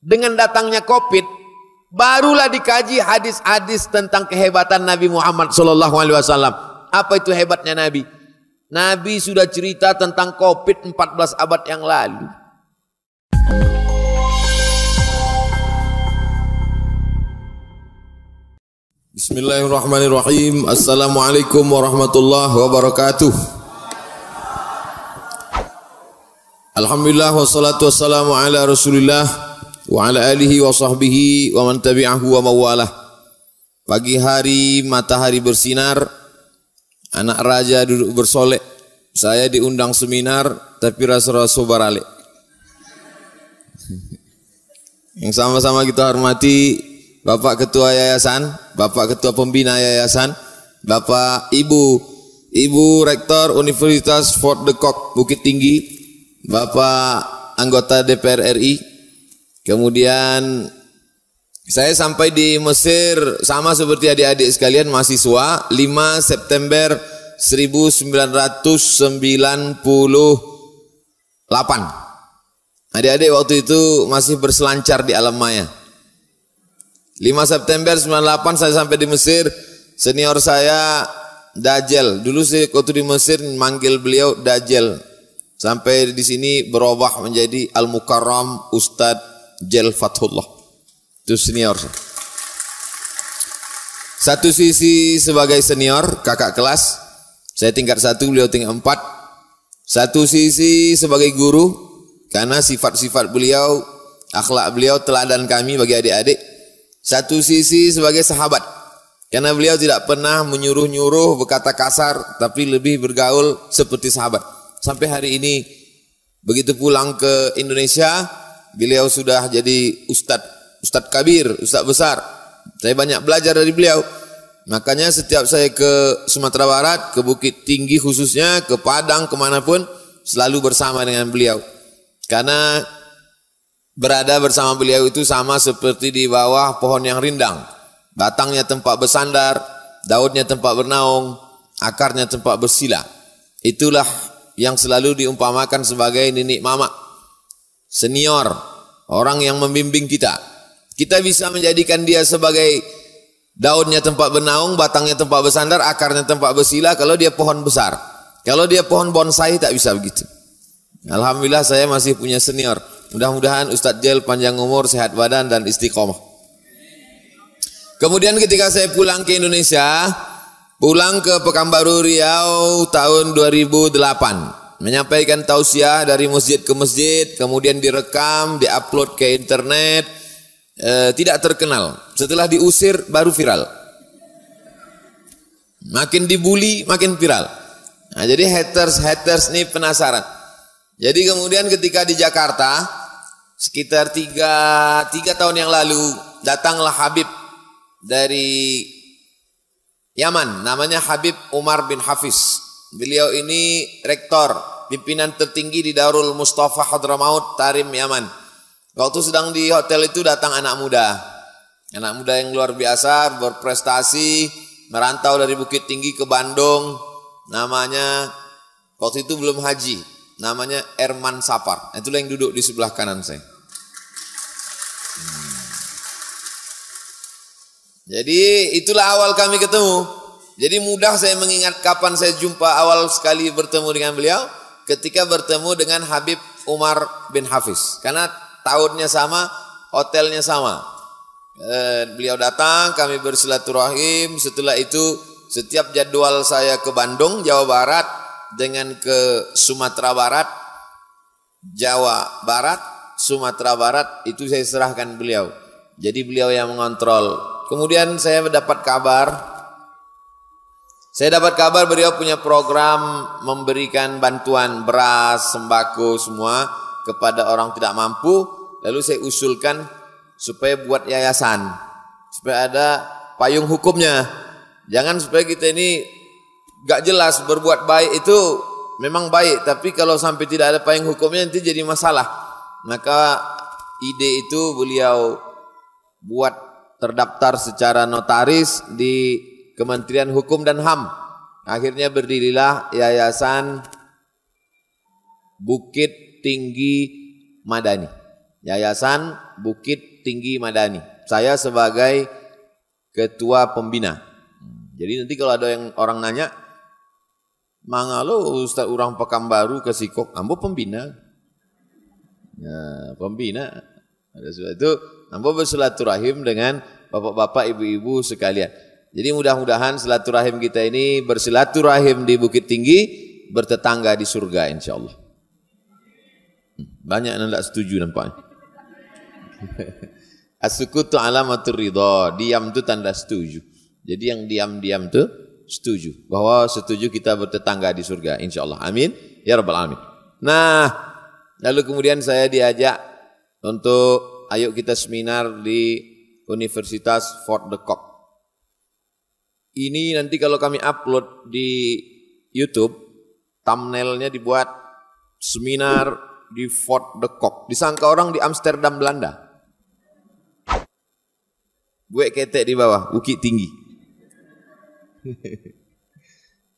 dengan datangnya Covid, barulah dikaji hadis-hadis tentang kehebatan Nabi Muhammad sallallahu alaihi wasallam. Apa itu hebatnya Nabi? Nabi sudah cerita tentang Covid 14 abad yang lalu. Bismillahirrahmanirrahim. Assalamualaikum warahmatullahi wabarakatuh. Alhamdulillah wassalatu wassalamu ala Rasulillah wa ala alihi wa sahbihi wa man tabi'ahu wa mawalah. Pagi hari matahari bersinar, anak raja duduk bersolek. Saya diundang seminar tapi rasa-rasa barale. Yang sama-sama kita hormati Bapak Ketua Yayasan, Bapak Ketua Pembina Yayasan, Bapak Ibu Ibu Rektor Universitas Fort de Kock Bukit Tinggi, Bapak anggota DPR RI. Kemudian saya sampai di Mesir sama seperti adik-adik sekalian mahasiswa 5 September 1998. Adik-adik waktu itu masih berselancar di alam maya. 5 September 98 saya sampai di Mesir, senior saya Dajjal. Dulu saya waktu di Mesir manggil beliau Dajjal. Sampai di sini berubah menjadi Al-Mukarram Ustadz Jel Fathullah. Itu senior. Satu sisi sebagai senior, kakak kelas. Saya tingkat satu, beliau tingkat empat. Satu sisi sebagai guru, karena sifat-sifat beliau, akhlak beliau teladan kami bagi adik-adik. Satu sisi sebagai sahabat, karena beliau tidak pernah menyuruh-nyuruh berkata kasar, tapi lebih bergaul seperti sahabat. Sampai hari ini begitu pulang ke Indonesia, beliau sudah jadi ustadz, ustadz kabir, ustadz besar. Saya banyak belajar dari beliau. Makanya setiap saya ke Sumatera Barat, ke Bukit Tinggi khususnya, ke Padang, ke mana pun, selalu bersama dengan beliau. Karena berada bersama beliau itu sama seperti di bawah pohon yang rindang. Batangnya tempat bersandar, daunnya tempat bernaung, akarnya tempat bersila. Itulah yang selalu diumpamakan sebagai nenek mama, senior, orang yang membimbing kita. Kita bisa menjadikan dia sebagai daunnya tempat bernaung, batangnya tempat bersandar, akarnya tempat bersila kalau dia pohon besar. Kalau dia pohon bonsai tak bisa begitu. Alhamdulillah saya masih punya senior. Mudah-mudahan Ustadz Jel panjang umur, sehat badan dan istiqomah. Kemudian ketika saya pulang ke Indonesia, Pulang ke Pekanbaru Riau tahun 2008 menyampaikan tausiah dari masjid ke masjid, kemudian direkam, diupload ke internet, e, tidak terkenal. Setelah diusir baru viral. Makin dibully, makin viral. Nah, jadi haters haters ini penasaran. Jadi kemudian ketika di Jakarta sekitar tiga, tiga tahun yang lalu datanglah Habib dari Yaman, namanya Habib Umar bin Hafiz. Beliau ini rektor, pimpinan tertinggi di Darul Mustafa Hadramaut, Tarim, Yaman. Waktu sedang di hotel itu datang anak muda. Anak muda yang luar biasa, berprestasi, merantau dari Bukit Tinggi ke Bandung. Namanya, waktu itu belum haji, namanya Erman Sapar. Itulah yang duduk di sebelah kanan saya. Jadi itulah awal kami ketemu. Jadi mudah saya mengingat kapan saya jumpa awal sekali bertemu dengan beliau ketika bertemu dengan Habib Umar bin Hafiz. Karena tahunnya sama, hotelnya sama. Eh, beliau datang, kami bersilaturahim. Setelah itu setiap jadwal saya ke Bandung, Jawa Barat dengan ke Sumatera Barat, Jawa Barat, Sumatera Barat itu saya serahkan beliau. Jadi beliau yang mengontrol Kemudian saya mendapat kabar saya dapat kabar beliau punya program memberikan bantuan beras, sembako semua kepada orang tidak mampu. Lalu saya usulkan supaya buat yayasan. Supaya ada payung hukumnya. Jangan supaya kita ini gak jelas berbuat baik itu memang baik. Tapi kalau sampai tidak ada payung hukumnya nanti jadi masalah. Maka ide itu beliau buat terdaftar secara notaris di Kementerian Hukum dan HAM. Akhirnya berdirilah Yayasan Bukit Tinggi Madani. Yayasan Bukit Tinggi Madani. Saya sebagai ketua pembina. Jadi nanti kalau ada yang orang nanya, Manga lo Ustaz orang Pekanbaru ke Sikok, ambo pembina. Ya, pembina. Ada sebab itu, ambo bersilaturahim dengan bapak-bapak, ibu-ibu sekalian. Jadi mudah-mudahan silaturahim kita ini bersilaturahim di Bukit Tinggi, bertetangga di surga insya Allah. Hmm, banyak yang tidak setuju nampaknya. As-sukutu alamatur ridha, diam itu tanda setuju. Jadi yang diam-diam itu setuju bahwa setuju kita bertetangga di surga insyaallah amin ya rabbal alamin nah lalu kemudian saya diajak untuk ayo kita seminar di Universitas Fort de Kock ini nanti kalau kami upload di YouTube thumbnailnya dibuat seminar di Fort de Kock disangka orang di Amsterdam Belanda gue ketek di bawah bukit tinggi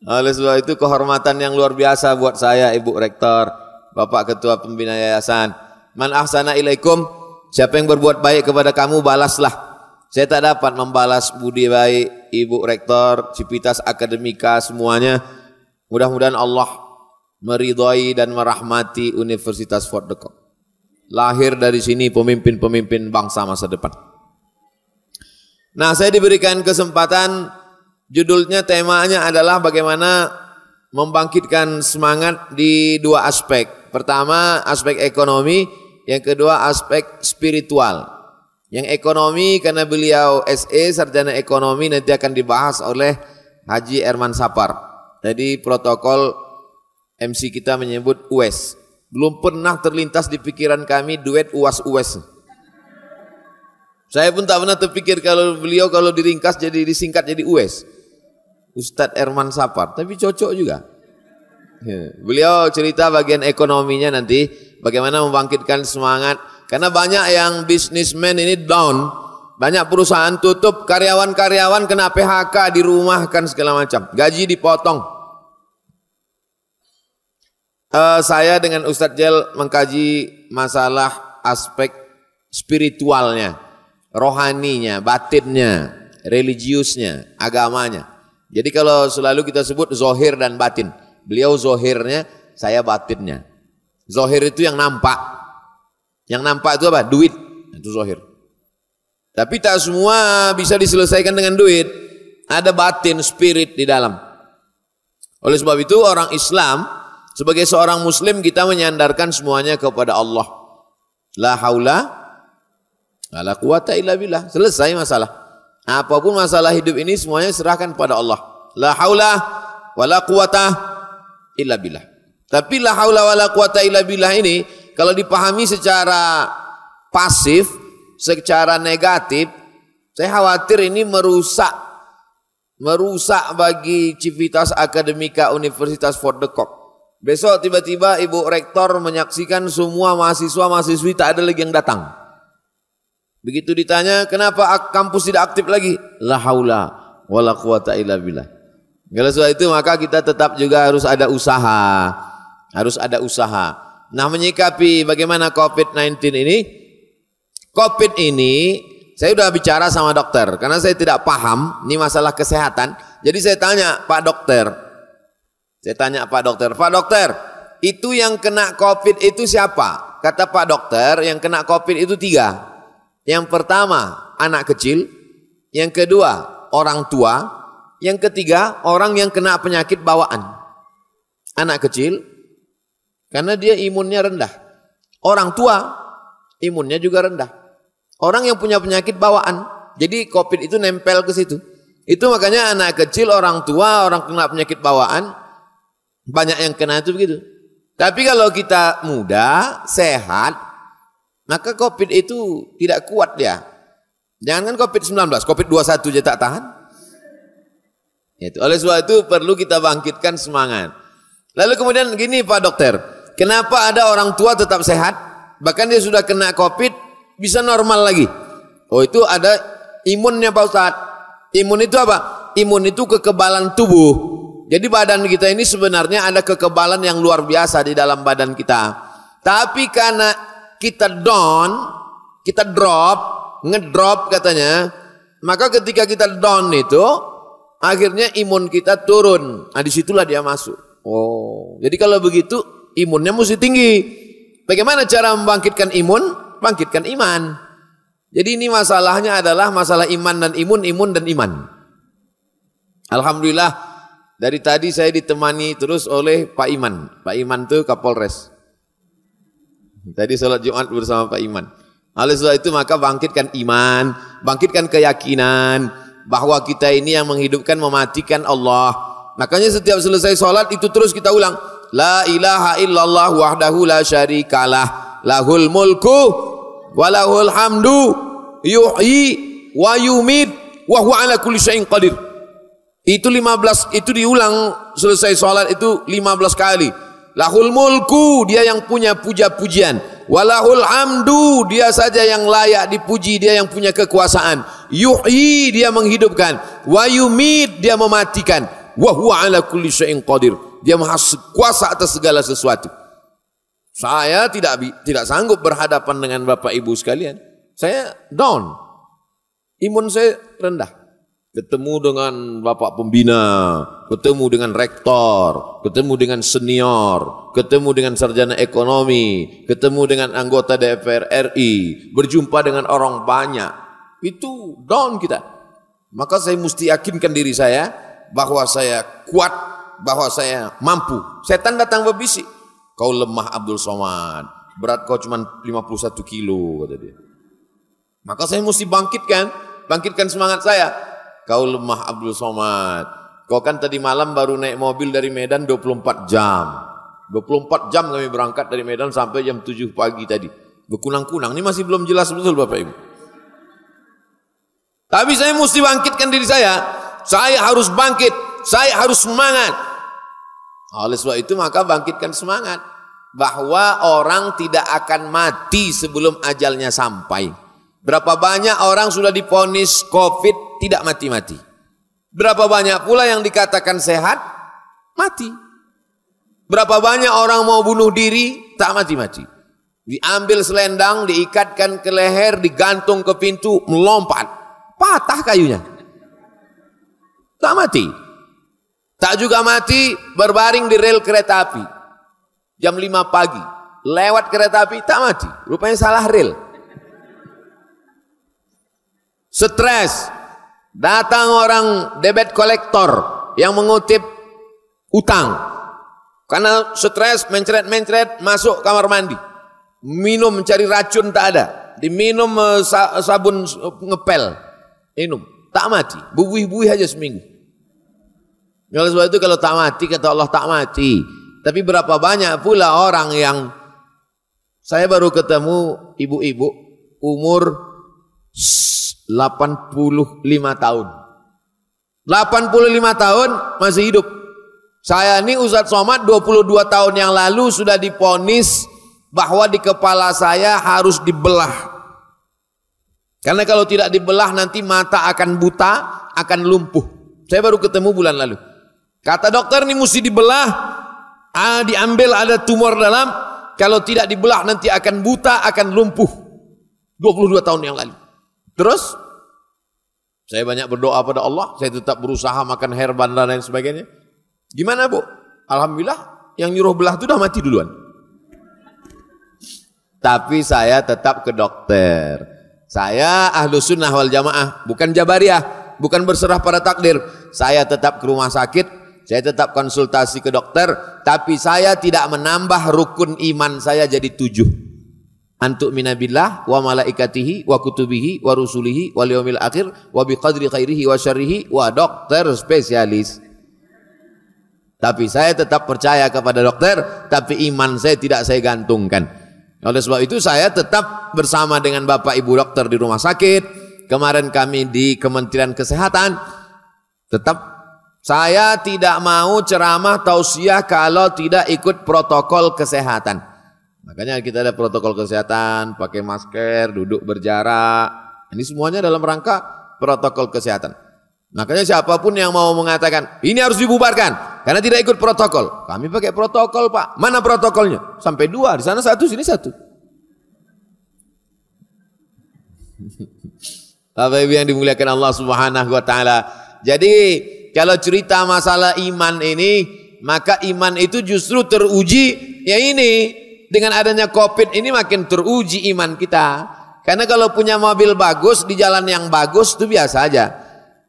Oleh sebab itu kehormatan yang luar biasa buat saya Ibu Rektor, Bapak Ketua Pembina Yayasan. Man ahsana ilaikum, siapa yang berbuat baik kepada kamu balaslah. Saya tak dapat membalas budi baik Ibu Rektor, Cipitas Akademika semuanya. Mudah-mudahan Allah meridhai dan merahmati Universitas Fort de Kock. Lahir dari sini pemimpin-pemimpin bangsa masa depan. Nah, saya diberikan kesempatan Judulnya temanya adalah bagaimana membangkitkan semangat di dua aspek. Pertama aspek ekonomi, yang kedua aspek spiritual. Yang ekonomi karena beliau SE sarjana ekonomi nanti akan dibahas oleh Haji Erman Sapar. Jadi protokol MC kita menyebut UES. Belum pernah terlintas di pikiran kami duet UAS-UES. Saya pun tak pernah terpikir kalau beliau kalau diringkas jadi disingkat jadi UES. Ustadz Erman Sapar, tapi cocok juga. Beliau cerita bagian ekonominya nanti, bagaimana membangkitkan semangat. Karena banyak yang bisnismen ini down, banyak perusahaan tutup, karyawan-karyawan kena PHK, dirumahkan segala macam, gaji dipotong. Uh, saya dengan Ustadz Jel mengkaji masalah aspek spiritualnya, rohaninya, batinnya, religiusnya, agamanya. Jadi kalau selalu kita sebut zohir dan batin. Beliau zohirnya, saya batinnya. Zohir itu yang nampak. Yang nampak itu apa? Duit. Itu zohir. Tapi tak semua bisa diselesaikan dengan duit. Ada batin, spirit di dalam. Oleh sebab itu orang Islam, sebagai seorang muslim kita menyandarkan semuanya kepada Allah. La haula, la quwata illa billah. Selesai masalah. Apa pun masalah hidup ini semuanya serahkan pada Allah. La haula wala quwata illa billah. Tapi la haula wala quwata illa billah ini kalau dipahami secara pasif, secara negatif, saya khawatir ini merusak merusak bagi civitas akademika Universitas Fort de Kock. Besok tiba-tiba Ibu Rektor menyaksikan semua mahasiswa-mahasiswi tak ada lagi yang datang. Begitu ditanya, kenapa kampus tidak aktif lagi? La haula wala quwata illa billah. Kalau soal itu maka kita tetap juga harus ada usaha. Harus ada usaha. Nah menyikapi bagaimana COVID-19 ini, COVID ini saya sudah bicara sama dokter karena saya tidak paham ini masalah kesehatan. Jadi saya tanya Pak Dokter, saya tanya Pak Dokter, Pak Dokter, itu yang kena COVID itu siapa? Kata Pak Dokter, yang kena COVID itu tiga. Yang pertama anak kecil, yang kedua orang tua, yang ketiga orang yang kena penyakit bawaan. Anak kecil karena dia imunnya rendah. Orang tua imunnya juga rendah. Orang yang punya penyakit bawaan. Jadi Covid itu nempel ke situ. Itu makanya anak kecil, orang tua, orang kena penyakit bawaan banyak yang kena itu begitu. Tapi kalau kita muda, sehat, maka COVID itu tidak kuat dia. Jangan kan COVID-19, COVID-21 aja tak tahan. Itu. Oleh sebab itu perlu kita bangkitkan semangat. Lalu kemudian gini Pak Dokter, kenapa ada orang tua tetap sehat, bahkan dia sudah kena COVID, bisa normal lagi? Oh itu ada imunnya Pak Ustadz. Imun itu apa? Imun itu kekebalan tubuh. Jadi badan kita ini sebenarnya ada kekebalan yang luar biasa di dalam badan kita. Tapi karena kita down, kita drop, ngedrop katanya, maka ketika kita down itu, akhirnya imun kita turun. Nah di situlah dia masuk. Oh, jadi kalau begitu imunnya mesti tinggi. Bagaimana cara membangkitkan imun? Bangkitkan iman. Jadi ini masalahnya adalah masalah iman dan imun, imun dan iman. Alhamdulillah dari tadi saya ditemani terus oleh Pak Iman. Pak Iman itu Kapolres. Tadi sholat Jumat bersama Pak Iman. Oleh sebab itu maka bangkitkan iman, bangkitkan keyakinan bahwa kita ini yang menghidupkan mematikan Allah. Makanya setiap selesai sholat itu terus kita ulang. La ilaha illallah wahdahu la syarikalah lahul mulku walahul hamdu yuhyi wa yumid wa huwa ala kulli syai'in qadir. Itu 15 itu diulang selesai sholat itu 15 kali. Lahul mulku dia yang punya puja-pujian. Walahul hamdu dia saja yang layak dipuji dia yang punya kekuasaan. Yuhyi dia menghidupkan. Wa yumid dia mematikan. Wa huwa ala kulli syai'in qadir. Dia maha kuasa atas segala sesuatu. Saya tidak tidak sanggup berhadapan dengan Bapak Ibu sekalian. Saya down. Imun saya rendah ketemu dengan bapak pembina, ketemu dengan rektor, ketemu dengan senior, ketemu dengan sarjana ekonomi, ketemu dengan anggota DPR RI, berjumpa dengan orang banyak. Itu down kita. Maka saya mesti yakinkan diri saya bahwa saya kuat, bahwa saya mampu. Setan datang berbisik, kau lemah Abdul Somad, berat kau cuma 51 kilo kata dia. Maka saya mesti bangkitkan, bangkitkan semangat saya Kau lemah Abdul Somad. Kau kan tadi malam baru naik mobil dari Medan 24 jam. 24 jam kami berangkat dari Medan sampai jam 7 pagi tadi. Berkunang-kunang. Ini masih belum jelas betul Bapak Ibu. Tapi saya mesti bangkitkan diri saya. Saya harus bangkit. Saya harus semangat. Oleh sebab itu maka bangkitkan semangat. Bahwa orang tidak akan mati sebelum ajalnya sampai. Berapa banyak orang sudah diponis COVID tidak mati-mati. Berapa banyak pula yang dikatakan sehat, mati. Berapa banyak orang mau bunuh diri, tak mati-mati. Diambil selendang, diikatkan ke leher, digantung ke pintu, melompat. Patah kayunya. Tak mati. Tak juga mati berbaring di rel kereta api. Jam 5 pagi. Lewat kereta api, tak mati. Rupanya salah rel. Stres, Datang orang debit kolektor yang mengutip utang. Karena stres, mencret-mencret, masuk kamar mandi. Minum mencari racun tak ada. Diminum eh, sabun ngepel. Minum. Tak mati. Bubuh-bubuh aja seminggu. Oleh sebab itu kalau tak mati, kata Allah tak mati. Tapi berapa banyak pula orang yang saya baru ketemu ibu-ibu umur 85 tahun. 85 tahun masih hidup. Saya ini Ustadz Somad 22 tahun yang lalu sudah diponis bahwa di kepala saya harus dibelah. Karena kalau tidak dibelah nanti mata akan buta, akan lumpuh. Saya baru ketemu bulan lalu. Kata dokter ini mesti dibelah, ah, diambil ada tumor dalam, kalau tidak dibelah nanti akan buta, akan lumpuh. 22 tahun yang lalu. Terus saya banyak berdoa pada Allah, saya tetap berusaha makan herban dan lain sebagainya. Gimana bu? Alhamdulillah yang nyuruh belah itu udah mati duluan. Tapi saya tetap ke dokter. Saya ahlu sunnah wal jamaah, bukan jabariyah, bukan berserah pada takdir. Saya tetap ke rumah sakit, saya tetap konsultasi ke dokter, tapi saya tidak menambah rukun iman saya jadi tujuh antuk minabillah wa malaikatihi wa kutubihi wa rusulihi wa akhir wa biqadri khairihi wa syarrihi wa dokter spesialis. Tapi saya tetap percaya kepada dokter, tapi iman saya tidak saya gantungkan. Oleh sebab itu saya tetap bersama dengan Bapak Ibu dokter di rumah sakit. Kemarin kami di Kementerian Kesehatan tetap saya tidak mau ceramah tausiah kalau tidak ikut protokol kesehatan. Makanya kita ada protokol kesehatan, pakai masker, duduk berjarak. Ini semuanya dalam rangka protokol kesehatan. Makanya siapa pun yang mau mengatakan ini harus dibubarkan karena tidak ikut protokol. Kami pakai protokol pak. Mana protokolnya? Sampai dua di sana satu sini satu. Bapak yang dimuliakan Allah Subhanahu wa taala. Jadi kalau cerita masalah iman ini, maka iman itu justru teruji ya ini dengan adanya Covid ini makin teruji iman kita. Karena kalau punya mobil bagus di jalan yang bagus itu biasa aja.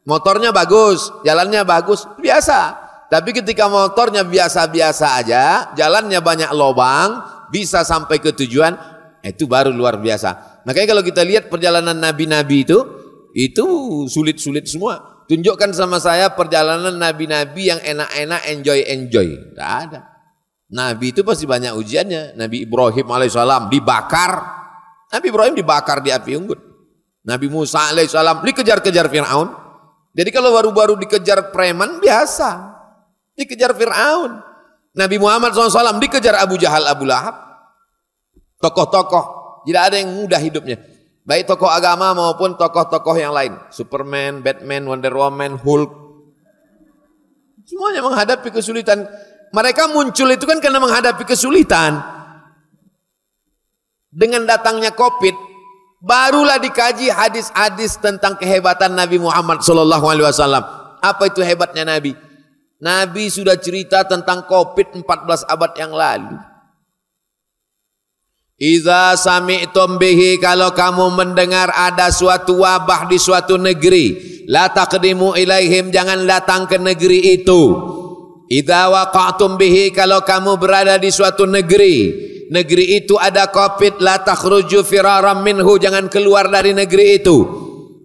Motornya bagus, jalannya bagus, biasa. Tapi ketika motornya biasa-biasa aja, jalannya banyak lobang, bisa sampai ke tujuan, itu baru luar biasa. Makanya kalau kita lihat perjalanan nabi-nabi itu, itu sulit-sulit semua. Tunjukkan sama saya perjalanan nabi-nabi yang enak-enak, enjoy-enjoy. Tidak ada. Nabi itu pasti banyak ujiannya. Nabi Ibrahim alaihissalam dibakar. Nabi Ibrahim dibakar di api unggun. Nabi Musa alaihissalam dikejar-kejar Fir'aun. Jadi kalau baru-baru dikejar preman biasa dikejar Fir'aun. Nabi Muhammad SAW dikejar Abu Jahal, Abu Lahab. Tokoh-tokoh, tidak ada yang mudah hidupnya. Baik tokoh agama maupun tokoh-tokoh yang lain. Superman, Batman, Wonder Woman, Hulk. Semuanya menghadapi kesulitan. Mereka muncul itu kan karena menghadapi kesulitan. Dengan datangnya Covid, barulah dikaji hadis-hadis tentang kehebatan Nabi Muhammad SAW. Apa itu hebatnya Nabi? Nabi sudah cerita tentang Covid 14 abad yang lalu. Iza sami'tum bihi kalau kamu mendengar ada suatu wabah di suatu negeri, la taqdimu ilaihim jangan datang ke negeri itu. Idza waqa'tum bihi kalau kamu berada di suatu negeri, negeri itu ada Covid, la takhruju firaram minhu jangan keluar dari negeri itu.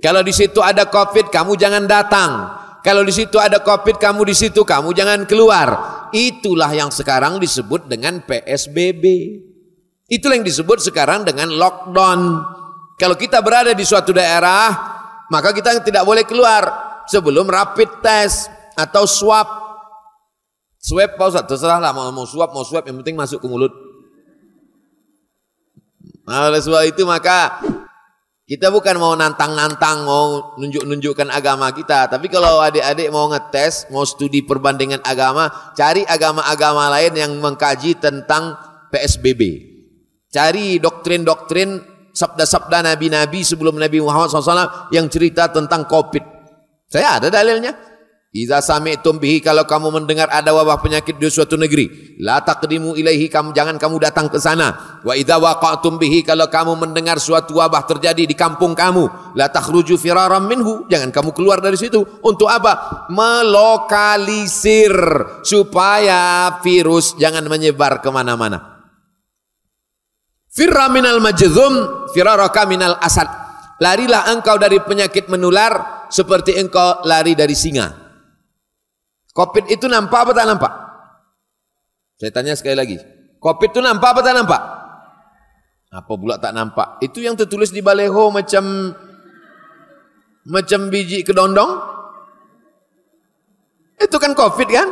Kalau di situ ada Covid, kamu jangan datang. Kalau di situ ada covid, kamu di situ, kamu jangan keluar. Itulah yang sekarang disebut dengan PSBB. Itulah yang disebut sekarang dengan lockdown. Kalau kita berada di suatu daerah, maka kita tidak boleh keluar sebelum rapid test atau swab. Swab, Pak Ustaz, terserah lah mau, mau swab, mau swab, yang penting masuk ke mulut. Nah, oleh sebab itu maka kita bukan mau nantang-nantang, mau nunjuk-nunjukkan agama kita. Tapi kalau adik-adik mau ngetes, mau studi perbandingan agama, cari agama-agama lain yang mengkaji tentang PSBB. Cari doktrin-doktrin sabda-sabda nabi-nabi sebelum Nabi Muhammad SAW yang cerita tentang COVID. Saya ada dalilnya. Iza sami'tum bihi kalau kamu mendengar ada wabah penyakit di suatu negeri, la taqdimu ilaihi kamu jangan kamu datang ke sana. Wa idza waqa'tum bihi kalau kamu mendengar suatu wabah terjadi di kampung kamu, la takhruju firaram minhu, jangan kamu keluar dari situ. Untuk apa? Melokalisir supaya virus jangan menyebar ke mana mana Firra minal majzum, firaraka minal asad. Larilah engkau dari penyakit menular seperti engkau lari dari singa. Covid itu nampak apa tak nampak? Saya tanya sekali lagi. Covid itu nampak apa tak nampak? Apa pula tak nampak? Itu yang tertulis di baleho macam macam biji kedondong. Itu kan Covid kan?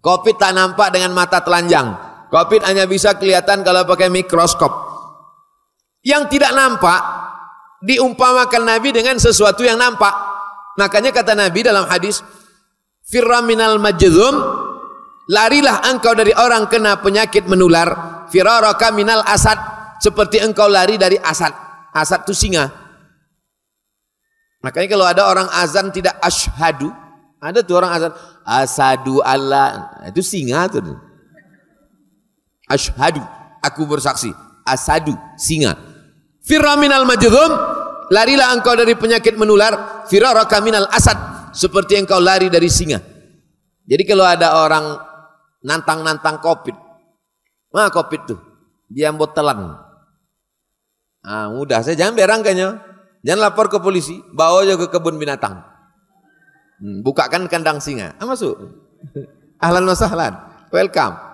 Covid tak nampak dengan mata telanjang. Covid hanya bisa kelihatan kalau pakai mikroskop. Yang tidak nampak diumpamakan Nabi dengan sesuatu yang nampak. Makanya kata Nabi dalam hadis, Firra minal majzum, larilah engkau dari orang kena penyakit menular, firaraka minal asad, seperti engkau lari dari asad. Asad itu singa. Makanya kalau ada orang azan tidak ashadu, ada tuh orang azan, asadu Allah, itu singa tuh. Ashadu, aku bersaksi, asadu, singa. Firra minal majzum, larilah engkau dari penyakit menular. Firaraka minal asad seperti engkau lari dari singa. Jadi kalau ada orang nantang-nantang covid mah covid tuh dia botelan ah mudah. Saya jangan berang kayaknya jangan lapor ke polisi. Bawa aja ke kebun binatang. Hmm, bukakan kandang singa. Ah, masuk. Ahlan wa sahlan. Welcome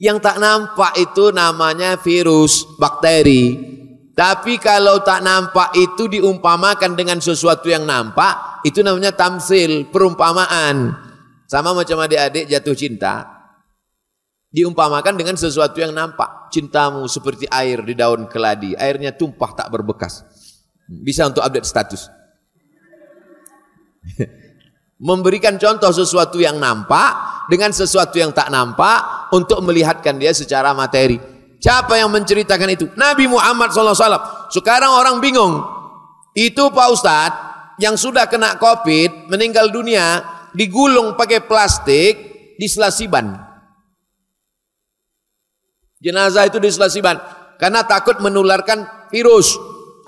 yang tak nampak itu namanya virus, bakteri, tapi kalau tak nampak itu diumpamakan dengan sesuatu yang nampak, itu namanya tamsil, perumpamaan. Sama macam adik-adik jatuh cinta, diumpamakan dengan sesuatu yang nampak. Cintamu seperti air di daun keladi, airnya tumpah tak berbekas. Bisa untuk update status. Memberikan contoh sesuatu yang nampak dengan sesuatu yang tak nampak untuk melihatkan dia secara materi. Siapa yang menceritakan itu? Nabi Muhammad SAW. Sekarang orang bingung. Itu Pak Ustadz yang sudah kena COVID, meninggal dunia, digulung pakai plastik di selasiban. Jenazah itu di selasiban. Karena takut menularkan virus.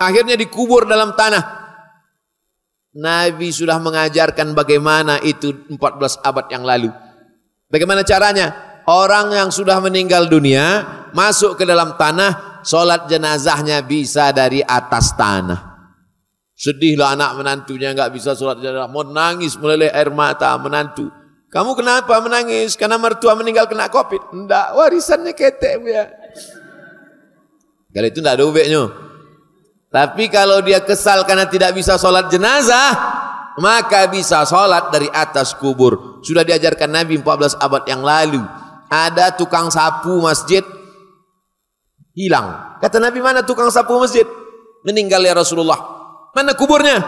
Akhirnya dikubur dalam tanah. Nabi sudah mengajarkan bagaimana itu 14 abad yang lalu. Bagaimana caranya? Orang yang sudah meninggal dunia masuk ke dalam tanah, solat jenazahnya bisa dari atas tanah. Sedihlah anak menantunya nggak bisa solat jenazah, mau nangis meleleh air mata menantu. Kamu kenapa menangis? Karena mertua meninggal kena covid. Enggak, warisannya ketek ya. Kalau itu enggak ada ubeknya. Tapi kalau dia kesal karena tidak bisa sholat jenazah, maka bisa sholat dari atas kubur. Sudah diajarkan Nabi 14 abad yang lalu. Ada tukang sapu masjid, hilang. Kata Nabi, mana tukang sapu masjid? Meninggal ya Rasulullah. Mana kuburnya?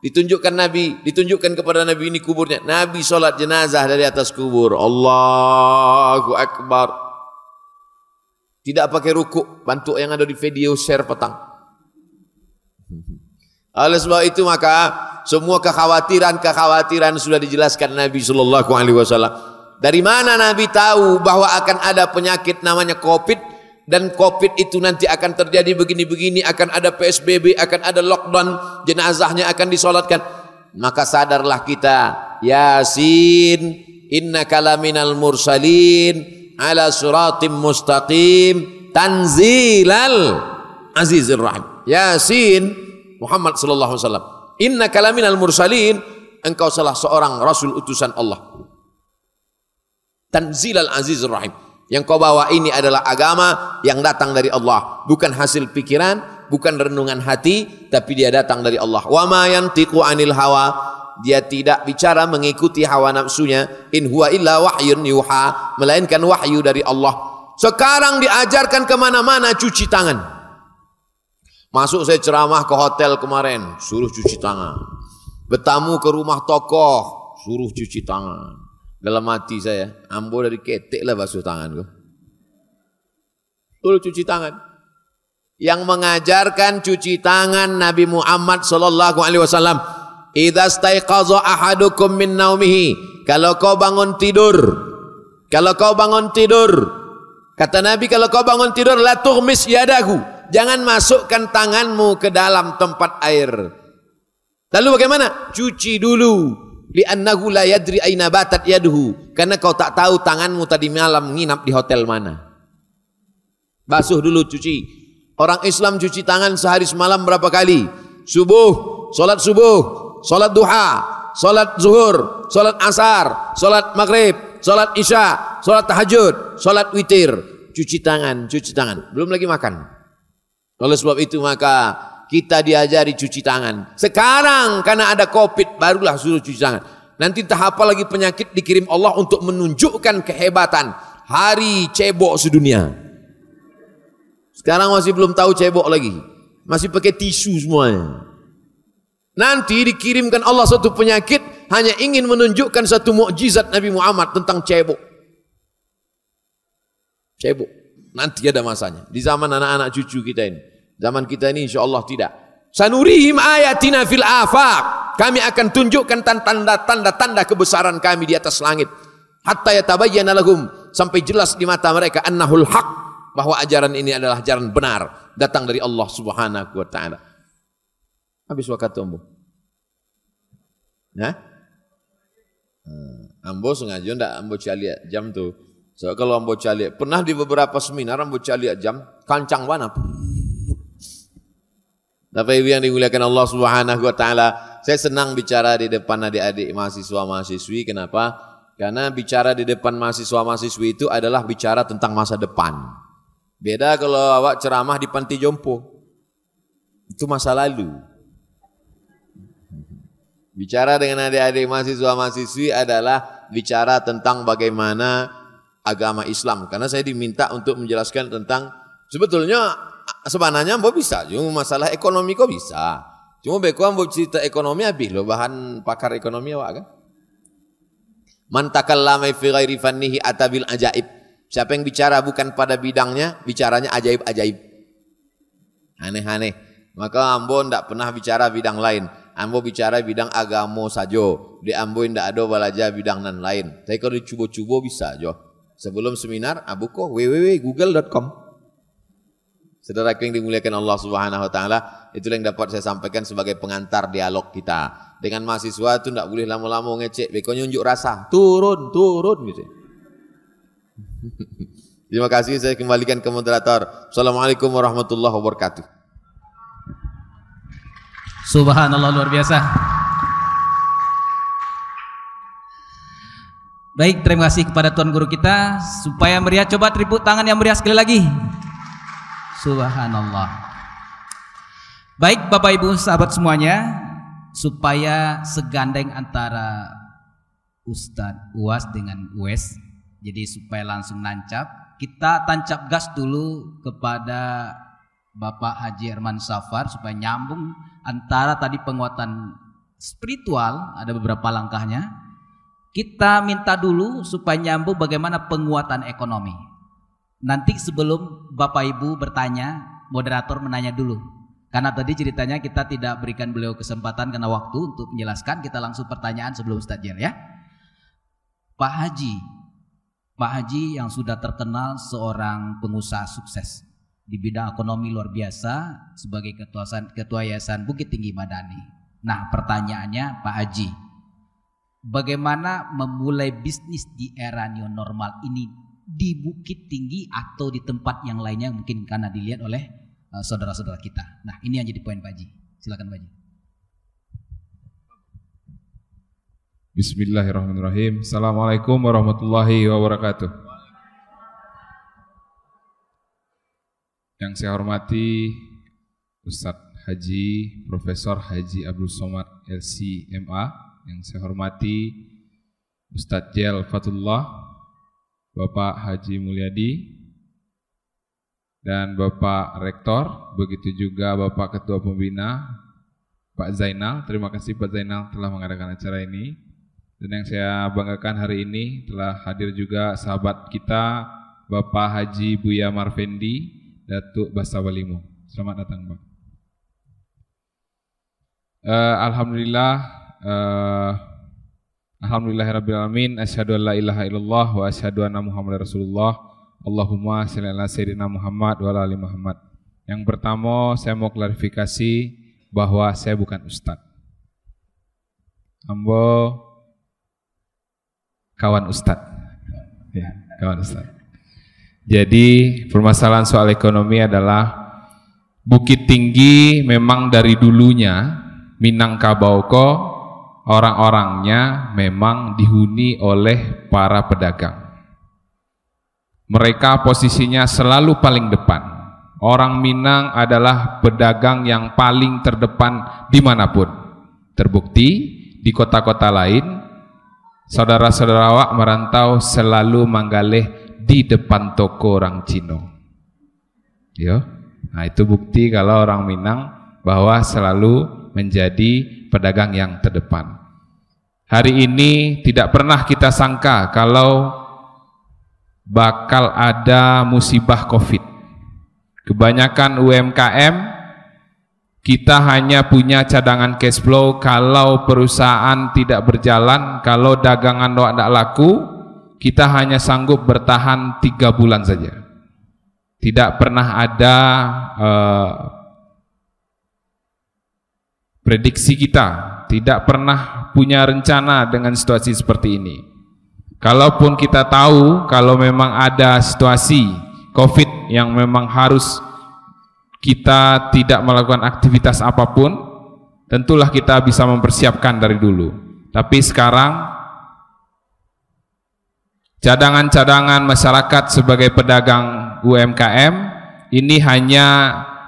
Ditunjukkan Nabi, ditunjukkan kepada Nabi ini kuburnya. Nabi sholat jenazah dari atas kubur. Allahu Akbar. Tidak pakai ruku, bantu yang ada di video share petang. Oleh sebab itu maka semua kekhawatiran-kekhawatiran sudah dijelaskan Nabi Shallallahu Alaihi Wasallam. Dari mana Nabi tahu bahwa akan ada penyakit namanya COVID dan COVID itu nanti akan terjadi begini-begini, akan ada PSBB, akan ada lockdown, jenazahnya akan disolatkan. Maka sadarlah kita, Yasin, inna kalaminal mursalin, ala suratim mustaqim, tanzilal azizir rahim. Yasin, Muhammad sallallahu alaihi wasallam. Inna kalaminal mursalin, engkau salah seorang rasul utusan Allah. Tanzil al-Aziz rahim. Yang kau bawa ini adalah agama yang datang dari Allah, bukan hasil pikiran, bukan renungan hati, tapi dia datang dari Allah. Wa ma yantiqu anil hawa. Dia tidak bicara mengikuti hawa nafsunya. In huwa illa wahyun yuha. Melainkan wahyu dari Allah. Sekarang diajarkan ke mana-mana cuci tangan. Masuk saya ceramah ke hotel kemarin, suruh cuci tangan. Bertamu ke rumah tokoh, suruh cuci tangan. Dalam hati saya, ambo dari ketek lah basuh tanganku. Suruh cuci tangan. Yang mengajarkan cuci tangan Nabi Muhammad sallallahu alaihi wasallam, "Idza staiqaza ahadukum min naumihi." Kalau kau bangun tidur, kalau kau bangun tidur, kata Nabi kalau kau bangun tidur la tughmis yadahu jangan masukkan tanganmu ke dalam tempat air. Lalu bagaimana? Cuci dulu. Li'annahu la yadri aina batat yaduhu. Karena kau tak tahu tanganmu tadi malam nginap di hotel mana. Basuh dulu cuci. Orang Islam cuci tangan sehari semalam berapa kali? Subuh, solat subuh, solat duha, solat zuhur, solat asar, solat maghrib, solat isya, solat tahajud, solat witir. Cuci tangan, cuci tangan. Belum lagi makan. Oleh sebab itu maka kita diajari cuci tangan. Sekarang karena ada covid barulah suruh cuci tangan. Nanti tahap apa lagi penyakit dikirim Allah untuk menunjukkan kehebatan hari cebok sedunia. Sekarang masih belum tahu cebok lagi. Masih pakai tisu semuanya. Nanti dikirimkan Allah satu penyakit hanya ingin menunjukkan satu mukjizat Nabi Muhammad tentang cebok. Cebok. Nanti ada masanya. Di zaman anak-anak cucu kita ini. Zaman kita ini insya Allah tidak. Sanurihim ayatina fil afaq. Kami akan tunjukkan tanda-tanda kebesaran kami di atas langit. Hatta yatabayyana lahum. Sampai jelas di mata mereka annahul haq. Bahwa ajaran ini adalah ajaran benar. Datang dari Allah subhanahu wa ta'ala. Habis waktu ambo. Nah? Ambo sengaja ndak ambo cari jam tu. So kalau ambo cari pernah di beberapa seminar ambo cari jam kancang mana? Bapak Ibu yang dimuliakan Allah Subhanahu wa taala, saya senang bicara di depan adik-adik mahasiswa-mahasiswi. Kenapa? Karena bicara di depan mahasiswa-mahasiswi itu adalah bicara tentang masa depan. Beda kalau awak ceramah di panti jompo. Itu masa lalu. Bicara dengan adik-adik mahasiswa-mahasiswi adalah bicara tentang bagaimana agama Islam. Karena saya diminta untuk menjelaskan tentang sebetulnya sebenarnya mbok bisa, cuma masalah ekonomi kok bisa. Cuma beko mbok cerita ekonomi habis lo bahan pakar ekonomi awak kan. Man takallama fi ghairi fannihi atabil ajaib. Siapa yang bicara bukan pada bidangnya, bicaranya ajaib-ajaib. Aneh-aneh. Maka ambo tidak pernah bicara bidang lain. Ambo bicara bidang agama saja. Di ambo tidak ada belajar bidang nan lain. Tapi kalau dicoba-coba bisa jo. Sebelum seminar, abu kok www.google.com. Saudara yang dimuliakan Allah Subhanahu wa taala, itulah yang dapat saya sampaikan sebagai pengantar dialog kita. Dengan mahasiswa itu tidak boleh lama-lama ngecek, bekonya unjuk rasa, turun, turun gitu. Terima kasih saya kembalikan ke moderator. Assalamualaikum warahmatullahi wabarakatuh. Subhanallah luar biasa. Baik, terima kasih kepada Tuan Guru kita. Supaya meriah, coba tribut tangan yang meriah sekali lagi. Subhanallah. Baik Bapak Ibu sahabat semuanya, supaya segandeng antara Ustadz UAS dengan UES jadi supaya langsung nancap, kita tancap gas dulu kepada Bapak Haji Herman Safar supaya nyambung antara tadi penguatan spiritual, ada beberapa langkahnya. Kita minta dulu supaya nyambung bagaimana penguatan ekonomi. Nanti sebelum Bapak Ibu bertanya, moderator menanya dulu. Karena tadi ceritanya kita tidak berikan beliau kesempatan karena waktu untuk menjelaskan, kita langsung pertanyaan sebelum Ustadz ya. Pak Haji, Pak Haji yang sudah terkenal seorang pengusaha sukses di bidang ekonomi luar biasa sebagai ketua, ketua Yayasan Bukit Tinggi Madani. Nah pertanyaannya Pak Haji, bagaimana memulai bisnis di era new normal ini di Bukit Tinggi atau di tempat yang lainnya mungkin karena dilihat oleh eh, saudara-saudara uh, kita. Nah ini yang jadi poin Pak Haji. Silakan Pak Haji. Bismillahirrahmanirrahim. Assalamualaikum warahmatullahi wabarakatuh. Yang saya hormati Ustadz Haji Profesor Haji Abdul Somad LCMA, yang saya hormati Ustadz Jel Fatullah, Bapak Haji Mulyadi, dan Bapak Rektor, begitu juga Bapak Ketua Pembina, Pak Zainal. Terima kasih Pak Zainal telah mengadakan acara ini. Dan yang saya banggakan hari ini telah hadir juga sahabat kita Bapak Haji Buya Marvendi Datuk Basawalimo. Selamat datang Pak. Uh, Alhamdulillah uh, Alhamdulillahirrabbilalamin Asyhadu an la ilaha illallah Wa asyhadu anna muhammad rasulullah Allahumma salli ala sayyidina Muhammad Wa ala Muhammad Yang pertama saya mau klarifikasi Bahwa saya bukan ustadz Ambo kawan ustadz. Ya, kawan ustadz. Jadi permasalahan soal ekonomi adalah Bukit Tinggi memang dari dulunya Minangkabau orang-orangnya memang dihuni oleh para pedagang. Mereka posisinya selalu paling depan. Orang Minang adalah pedagang yang paling terdepan di mana pun. Terbukti di kota-kota lain Saudara-saudara awak merantau selalu menggalih di depan toko orang Cina. Ya. Nah, itu bukti kalau orang Minang bahwa selalu menjadi pedagang yang terdepan. Hari ini tidak pernah kita sangka kalau bakal ada musibah Covid. Kebanyakan UMKM kita hanya punya cadangan cash flow kalau perusahaan tidak berjalan, kalau dagangan doa tidak laku, kita hanya sanggup bertahan tiga bulan saja. Tidak pernah ada uh, prediksi kita, tidak pernah punya rencana dengan situasi seperti ini. Kalaupun kita tahu kalau memang ada situasi COVID yang memang harus kita tidak melakukan aktivitas apa pun, tentulah kita bisa mempersiapkan dari dulu. Tapi sekarang cadangan-cadangan masyarakat sebagai pedagang UMKM ini hanya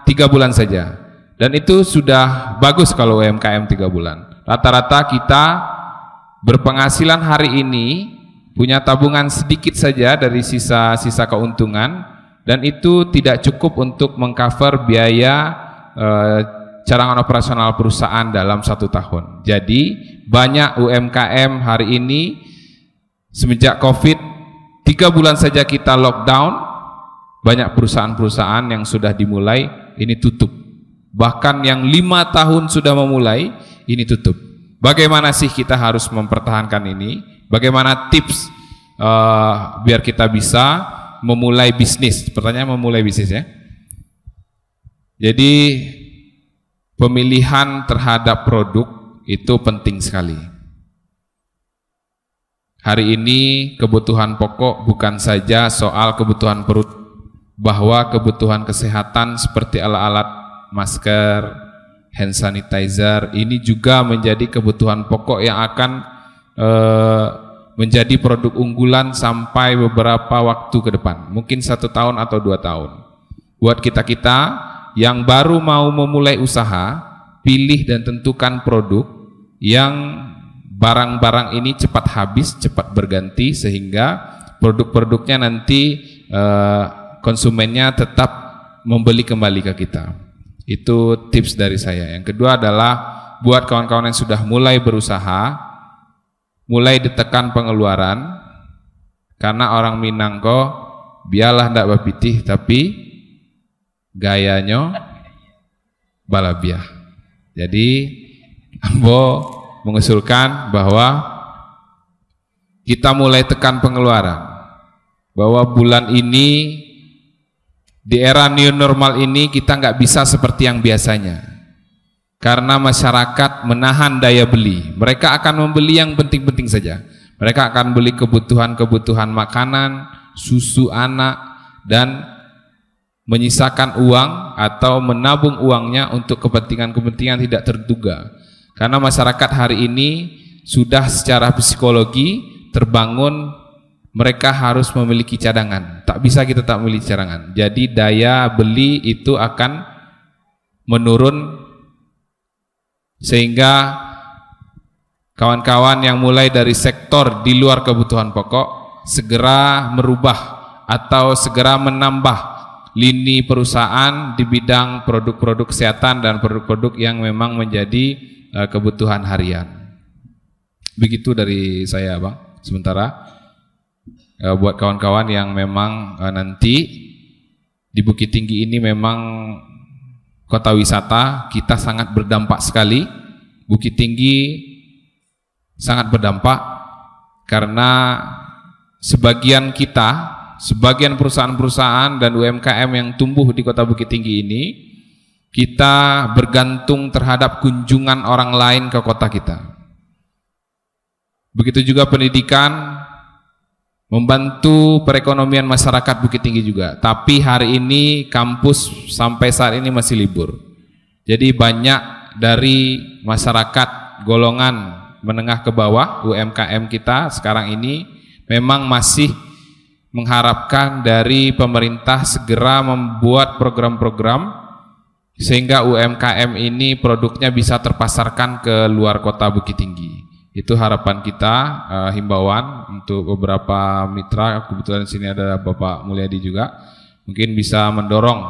tiga bulan saja. Dan itu sudah bagus kalau UMKM tiga bulan. Rata-rata kita berpenghasilan hari ini punya tabungan sedikit saja dari sisa-sisa keuntungan dan itu tidak cukup untuk mengcover biaya eh, cadangan operasional perusahaan dalam satu tahun. Jadi banyak UMKM hari ini semenjak COVID tiga bulan saja kita lockdown, banyak perusahaan-perusahaan yang sudah dimulai ini tutup. Bahkan yang lima tahun sudah memulai ini tutup. Bagaimana sih kita harus mempertahankan ini? Bagaimana tips uh, biar kita bisa memulai bisnis? Pertanyaan memulai bisnis ya. Jadi pemilihan terhadap produk itu penting sekali. Hari ini kebutuhan pokok bukan saja soal kebutuhan perut, bahwa kebutuhan kesehatan seperti alat-alat masker, hand sanitizer ini juga menjadi kebutuhan pokok yang akan eh, menjadi produk unggulan sampai beberapa waktu ke depan, mungkin satu tahun atau dua tahun. Buat kita-kita yang baru mau memulai usaha, pilih dan tentukan produk yang barang-barang ini cepat habis, cepat berganti sehingga produk-produknya nanti eh, konsumennya tetap membeli kembali ke kita. Itu tips dari saya. Yang kedua adalah buat kawan-kawan yang sudah mulai berusaha, mulai ditekan pengeluaran karena orang Minang kok biarlah ndak bapitih tapi gayanya balabiah. Jadi ambo mengusulkan bahwa kita mulai tekan pengeluaran. Bahwa bulan ini di era new normal ini kita nggak bisa seperti yang biasanya. Karena masyarakat menahan daya beli. Mereka akan membeli yang penting-penting saja. Mereka akan beli kebutuhan-kebutuhan makanan, susu anak, dan menyisakan uang atau menabung uangnya untuk kepentingan-kepentingan tidak terduga. Karena masyarakat hari ini sudah secara psikologi terbangun mereka harus memiliki cadangan. Tak bisa kita tak memiliki cadangan. Jadi daya beli itu akan menurun sehingga kawan-kawan yang mulai dari sektor di luar kebutuhan pokok segera merubah atau segera menambah lini perusahaan di bidang produk-produk kesehatan dan produk-produk yang memang menjadi uh, kebutuhan harian. Begitu dari saya, Bang. Sementara uh, buat kawan-kawan yang memang uh, nanti di Bukit Tinggi ini memang kota wisata, kita sangat berdampak sekali. Bukit Tinggi sangat berdampak karena sebagian kita, sebagian perusahaan-perusahaan dan UMKM yang tumbuh di Kota Bukit Tinggi ini kita bergantung terhadap kunjungan orang lain ke kota kita. Begitu juga pendidikan membantu perekonomian masyarakat Bukit Tinggi juga. Tapi hari ini kampus sampai saat ini masih libur. Jadi banyak dari masyarakat golongan menengah ke bawah UMKM kita sekarang ini memang masih mengharapkan dari pemerintah segera membuat program-program sehingga UMKM ini produknya bisa terpasarkan ke luar kota Bukit Tinggi. Itu harapan kita, uh, himbauan untuk beberapa mitra, kebetulan di sini ada Bapak Mulyadi juga, mungkin bisa mendorong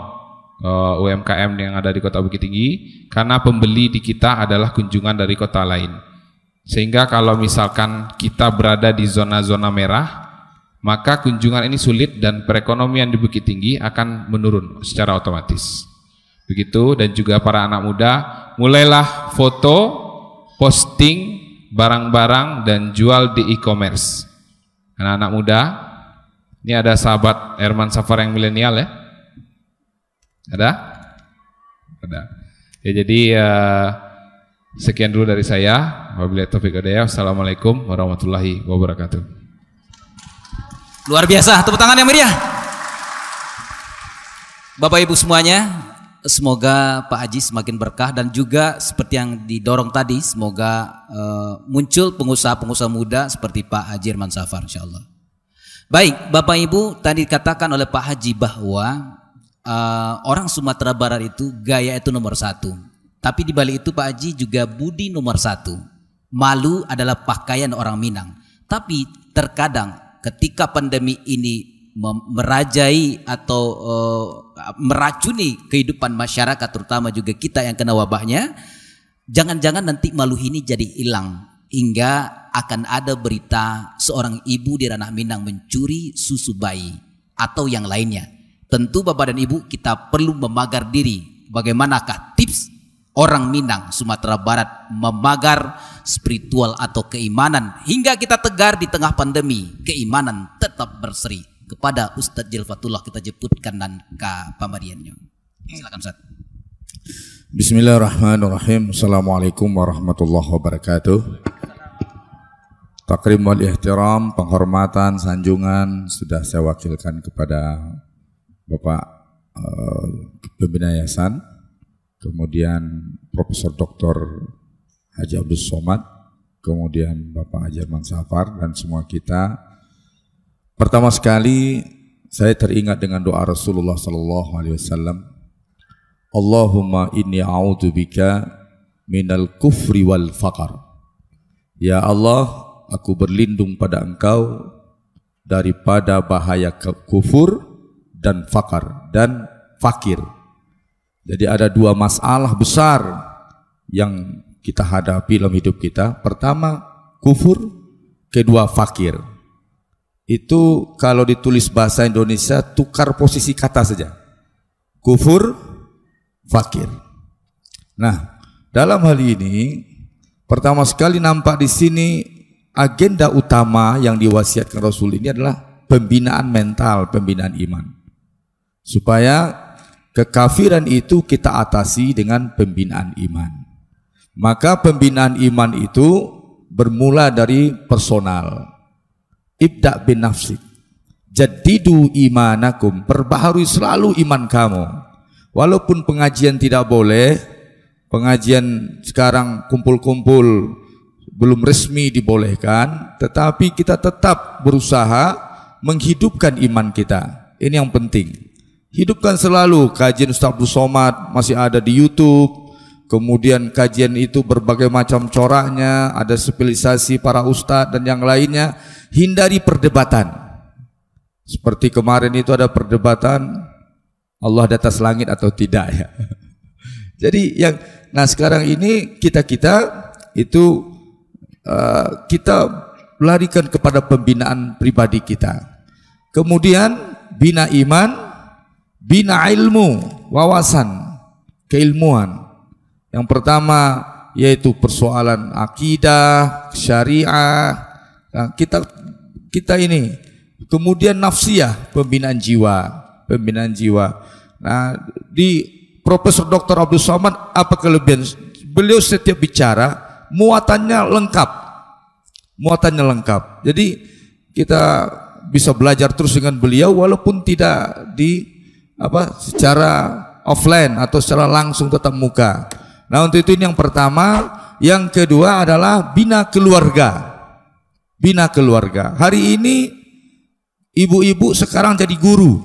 uh, eh, UMKM yang ada di kota Bukit Tinggi, karena pembeli di kita adalah kunjungan dari kota lain. Sehingga kalau misalkan kita berada di zona-zona merah, maka kunjungan ini sulit dan perekonomian di Bukit Tinggi akan menurun secara otomatis. Begitu dan juga para anak muda, mulailah foto, posting barang-barang dan jual di e-commerce. Anak-anak muda, ini ada sahabat Herman Safar yang milenial ya? Ada? Ada. Ya jadi uh, sekian dulu dari saya. Wabillahi taufiq hidayah. Assalamualaikum warahmatullahi wabarakatuh. Luar biasa, tepuk tangan yang meriah. Bapak Ibu semuanya, semoga Pak Haji semakin berkah dan juga seperti yang didorong tadi semoga uh, muncul pengusaha-pengusaha muda seperti Pak Haji Irman Safar insyaallah. Baik, Bapak Ibu tadi dikatakan oleh Pak Haji bahwa uh, orang Sumatera Barat itu gaya itu nomor satu. Tapi di balik itu Pak Haji juga budi nomor satu. Malu adalah pakaian orang Minang. Tapi terkadang ketika pandemi ini merajai atau uh, meracuni kehidupan masyarakat terutama juga kita yang kena wabahnya jangan-jangan nanti malu ini jadi hilang hingga akan ada berita seorang ibu di Ranah Minang mencuri susu bayi atau yang lainnya. Tentu Bapak dan Ibu kita perlu memagar diri. Bagaimanakah tips orang Minang Sumatera Barat memagar spiritual atau keimanan hingga kita tegar di tengah pandemi keimanan tetap berseri kepada Ustadz Jelfatullah kita jemputkan dan ke pamariannya silakan Ustaz Bismillahirrahmanirrahim Assalamualaikum warahmatullahi wabarakatuh Takrim wal ihtiram, penghormatan, sanjungan sudah saya wakilkan kepada Bapak uh, Pembina Yayasan kemudian Profesor Dr. Haji Abdul Somad, kemudian Bapak Haji Arman Safar dan semua kita. Pertama sekali saya teringat dengan doa Rasulullah sallallahu alaihi wasallam. Allahumma inni a'udzubika minal kufri wal faqar. Ya Allah, aku berlindung pada Engkau daripada bahaya kufur dan fakar dan fakir. Jadi ada dua masalah besar yang kita hadapi dalam hidup kita. Pertama, kufur, kedua fakir. Itu kalau ditulis bahasa Indonesia tukar posisi kata saja. Kufur, fakir. Nah, dalam hal ini pertama sekali nampak di sini agenda utama yang diwasiatkan Rasul ini adalah pembinaan mental, pembinaan iman. Supaya Kekafiran itu kita atasi dengan pembinaan iman. Maka pembinaan iman itu bermula dari personal. Ibda bin nafsik. Jadidu imanakum. Perbaharui selalu iman kamu. Walaupun pengajian tidak boleh, pengajian sekarang kumpul-kumpul belum resmi dibolehkan, tetapi kita tetap berusaha menghidupkan iman kita. Ini yang penting. Hidupkan selalu kajian Ustaz Abdul Somad masih ada di YouTube. Kemudian kajian itu berbagai macam coraknya, ada spesialisasi para ustadz dan yang lainnya. Hindari perdebatan. Seperti kemarin itu ada perdebatan Allah di atas langit atau tidak ya. Jadi yang nah sekarang ini kita-kita itu uh, kita larikan kepada pembinaan pribadi kita. Kemudian bina iman, bina ilmu, wawasan, keilmuan. Yang pertama yaitu persoalan akidah, syariah. Nah, kita kita ini kemudian nafsiyah, pembinaan jiwa, pembinaan jiwa. Nah, di Profesor Dr. Abdul Somad apa kelebihan? Beliau setiap bicara muatannya lengkap. Muatannya lengkap. Jadi kita bisa belajar terus dengan beliau walaupun tidak di apa secara offline atau secara langsung tetap muka. Nah untuk itu yang pertama, yang kedua adalah bina keluarga. Bina keluarga. Hari ini ibu-ibu sekarang jadi guru,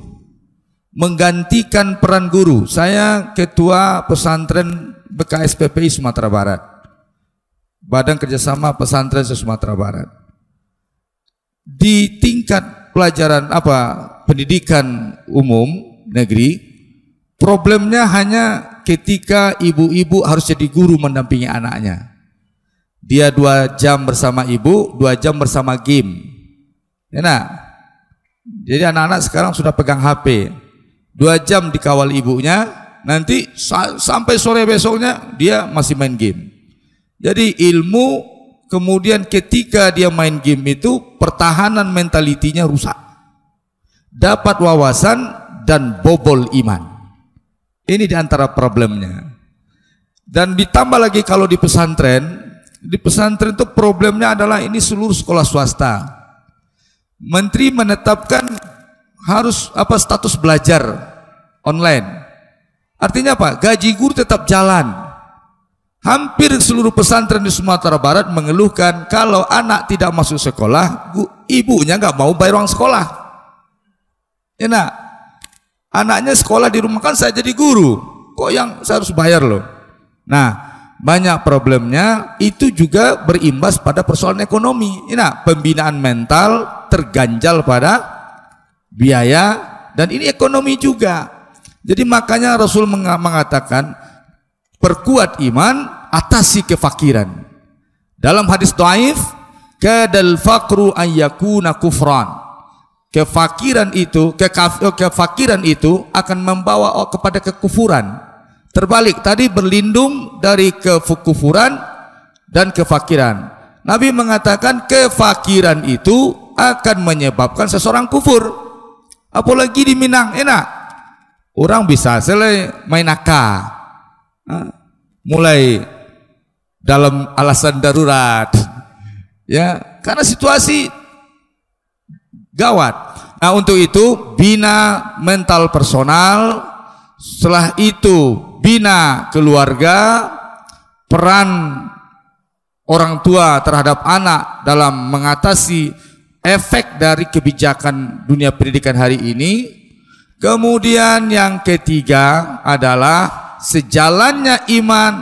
menggantikan peran guru. Saya ketua pesantren BKSPPI Sumatera Barat. Badan Kerjasama Pesantren Sumatera Barat. Di tingkat pelajaran apa pendidikan umum negeri problemnya hanya ketika ibu-ibu harus jadi guru mendampingi anaknya. Dia dua jam bersama ibu dua jam bersama game. Ya nah jadi anak-anak sekarang sudah pegang HP dua jam dikawal ibunya nanti sa sampai sore besoknya dia masih main game. Jadi ilmu kemudian ketika dia main game itu pertahanan mentalitinya rusak. Dapat wawasan dan bobol iman. Ini di antara problemnya. Dan ditambah lagi kalau di pesantren, di pesantren itu problemnya adalah ini seluruh sekolah swasta. Menteri menetapkan harus apa status belajar online. Artinya apa? Gaji guru tetap jalan. Hampir seluruh pesantren di Sumatera Barat mengeluhkan kalau anak tidak masuk sekolah, ibunya nggak mau bayar uang sekolah. Enak. Anaknya sekolah di rumah kan saya jadi guru. Kok yang saya harus bayar loh? Nah, banyak problemnya itu juga berimbas pada persoalan ekonomi. Nah, pembinaan mental terganjal pada biaya dan ini ekonomi juga. Jadi makanya Rasul mengatakan perkuat iman atasi kefakiran. Dalam hadis dhaif kadal faqru yakuna kufran. Kefakiran itu, kekaf, kefakiran itu akan membawa kepada kekufuran. Terbalik tadi berlindung dari kekufuran dan kefakiran. Nabi mengatakan kefakiran itu akan menyebabkan seseorang kufur. Apalagi di Minang, enak. Orang bisa selesai main akal. Mulai dalam alasan darurat. Ya, karena situasi gawat. Nah, untuk itu bina mental personal, setelah itu bina keluarga, peran orang tua terhadap anak dalam mengatasi efek dari kebijakan dunia pendidikan hari ini. Kemudian yang ketiga adalah sejalannya iman,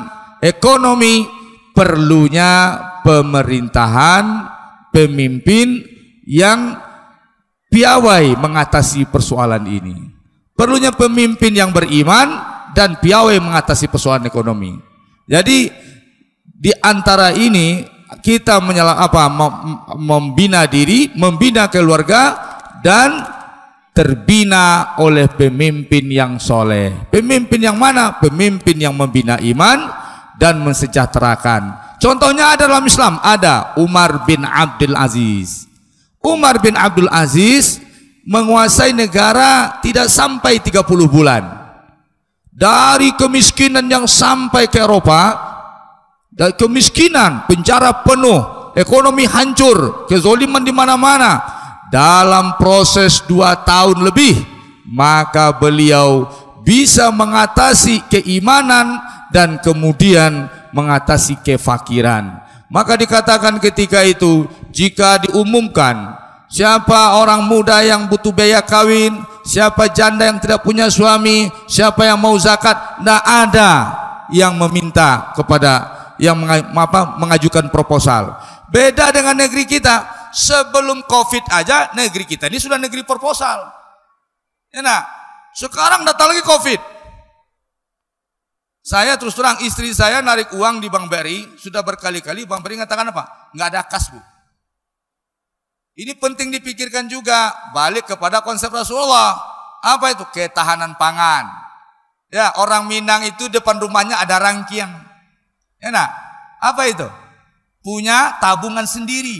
ekonomi, perlunya pemerintahan, pemimpin yang piawai mengatasi persoalan ini. Perlunya pemimpin yang beriman dan piawai mengatasi persoalan ekonomi. Jadi di antara ini kita menyala apa membina diri, membina keluarga dan terbina oleh pemimpin yang soleh. Pemimpin yang mana? Pemimpin yang membina iman dan mensejahterakan. Contohnya ada dalam Islam, ada Umar bin Abdul Aziz. Umar bin Abdul Aziz menguasai negara tidak sampai 30 bulan. Dari kemiskinan yang sampai ke Eropa, dan kemiskinan, penjara penuh, ekonomi hancur, kezoliman di mana-mana. Dalam proses dua tahun lebih, maka beliau bisa mengatasi keimanan dan kemudian mengatasi kefakiran. Maka dikatakan ketika itu, jika diumumkan siapa orang muda yang butuh biaya kawin, siapa janda yang tidak punya suami, siapa yang mau zakat, tidak ada yang meminta kepada yang mengajukan proposal. Beda dengan negeri kita. Sebelum Covid aja negeri kita ini sudah negeri proposal. Ya nah, sekarang datang lagi Covid. Saya terus terang istri saya narik uang di Bank BRI sudah berkali-kali Bank BRI mengatakan apa? Nggak ada kas bu. Ini penting dipikirkan juga balik kepada konsep Rasulullah. Apa itu? Ketahanan pangan. Ya orang Minang itu depan rumahnya ada rangkiang. Enak. Apa itu? Punya tabungan sendiri.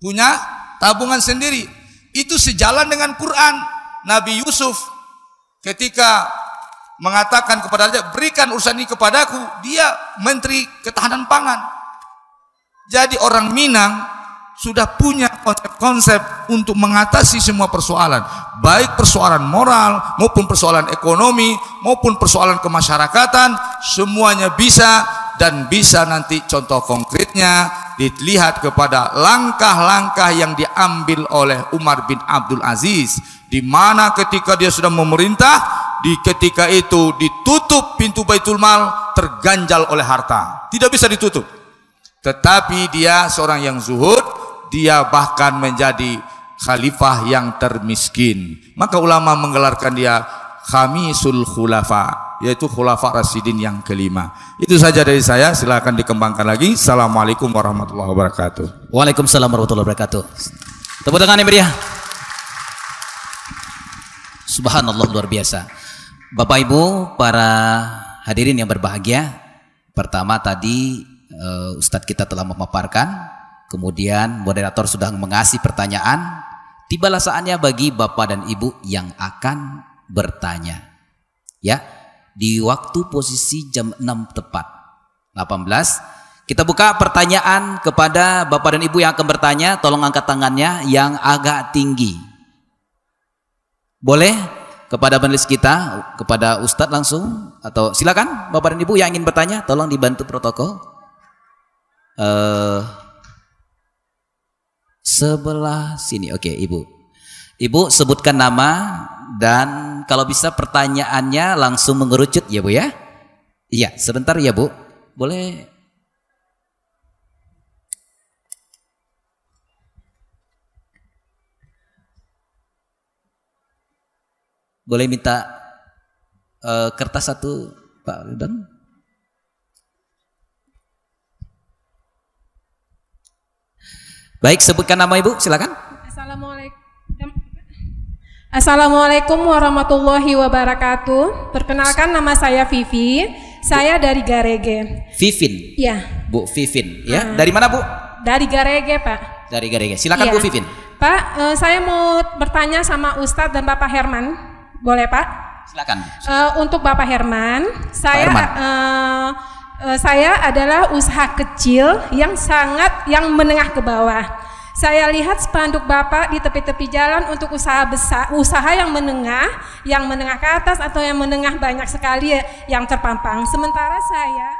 Punya tabungan sendiri. Itu sejalan dengan Quran. Nabi Yusuf ketika mengatakan kepada dia, berikan urusan ini kepadaku, dia menteri ketahanan pangan. Jadi orang Minang sudah punya konsep-konsep untuk mengatasi semua persoalan, baik persoalan moral maupun persoalan ekonomi maupun persoalan kemasyarakatan, semuanya bisa dan bisa nanti contoh konkretnya dilihat kepada langkah-langkah yang diambil oleh Umar bin Abdul Aziz. Di mana ketika dia sudah memerintah di ketika itu ditutup pintu Baitul Mal terganjal oleh harta. Tidak bisa ditutup. Tetapi dia seorang yang zuhud dia bahkan menjadi khalifah yang termiskin. Maka ulama menggelarkan dia khamisul khulafa yaitu khulafa rasidin yang kelima. Itu saja dari saya silakan dikembangkan lagi. Assalamualaikum warahmatullahi wabarakatuh. Waalaikumsalam warahmatullahi wabarakatuh. Tepuk tangan meriah subhanallah luar biasa. Bapak Ibu para hadirin yang berbahagia. Pertama tadi uh, Ustadz kita telah memaparkan Kemudian moderator sudah mengasih pertanyaan. Tibalah saatnya bagi Bapak dan Ibu yang akan bertanya. Ya, di waktu posisi jam 6 tepat. 18. Kita buka pertanyaan kepada Bapak dan Ibu yang akan bertanya, tolong angkat tangannya yang agak tinggi. Boleh kepada panelis kita, kepada Ustadz langsung atau silakan Bapak dan Ibu yang ingin bertanya, tolong dibantu protokol. Uh, Sebelah sini. Oke, Ibu. Ibu sebutkan nama dan kalau bisa pertanyaannya langsung mengerucut ya, Bu ya. Iya, sebentar ya, Bu. Boleh Boleh minta uh, kertas satu Pak Ridwan? Baik, sebutkan nama Ibu, silakan. Assalamualaikum. Assalamualaikum warahmatullahi wabarakatuh. Perkenalkan nama saya Vivi. Saya dari Garege. Vivin. Ya, Bu Vivin, ya. Dari mana, Bu? dari Garege, Pak. Dari Garega. Silakan Iya. Bu Vivin. Pak, eh, saya mau bertanya sama Ustadz dan Bapak Herman. Boleh, Pak? Silakan. Eh, untuk Bapak Herman, saya Herman. eh, saya adalah usaha kecil yang sangat yang menengah ke bawah. Saya lihat spanduk Bapak di tepi-tepi jalan untuk usaha besar, usaha yang menengah, yang menengah ke atas atau yang menengah banyak sekali ya, yang terpampang. Sementara saya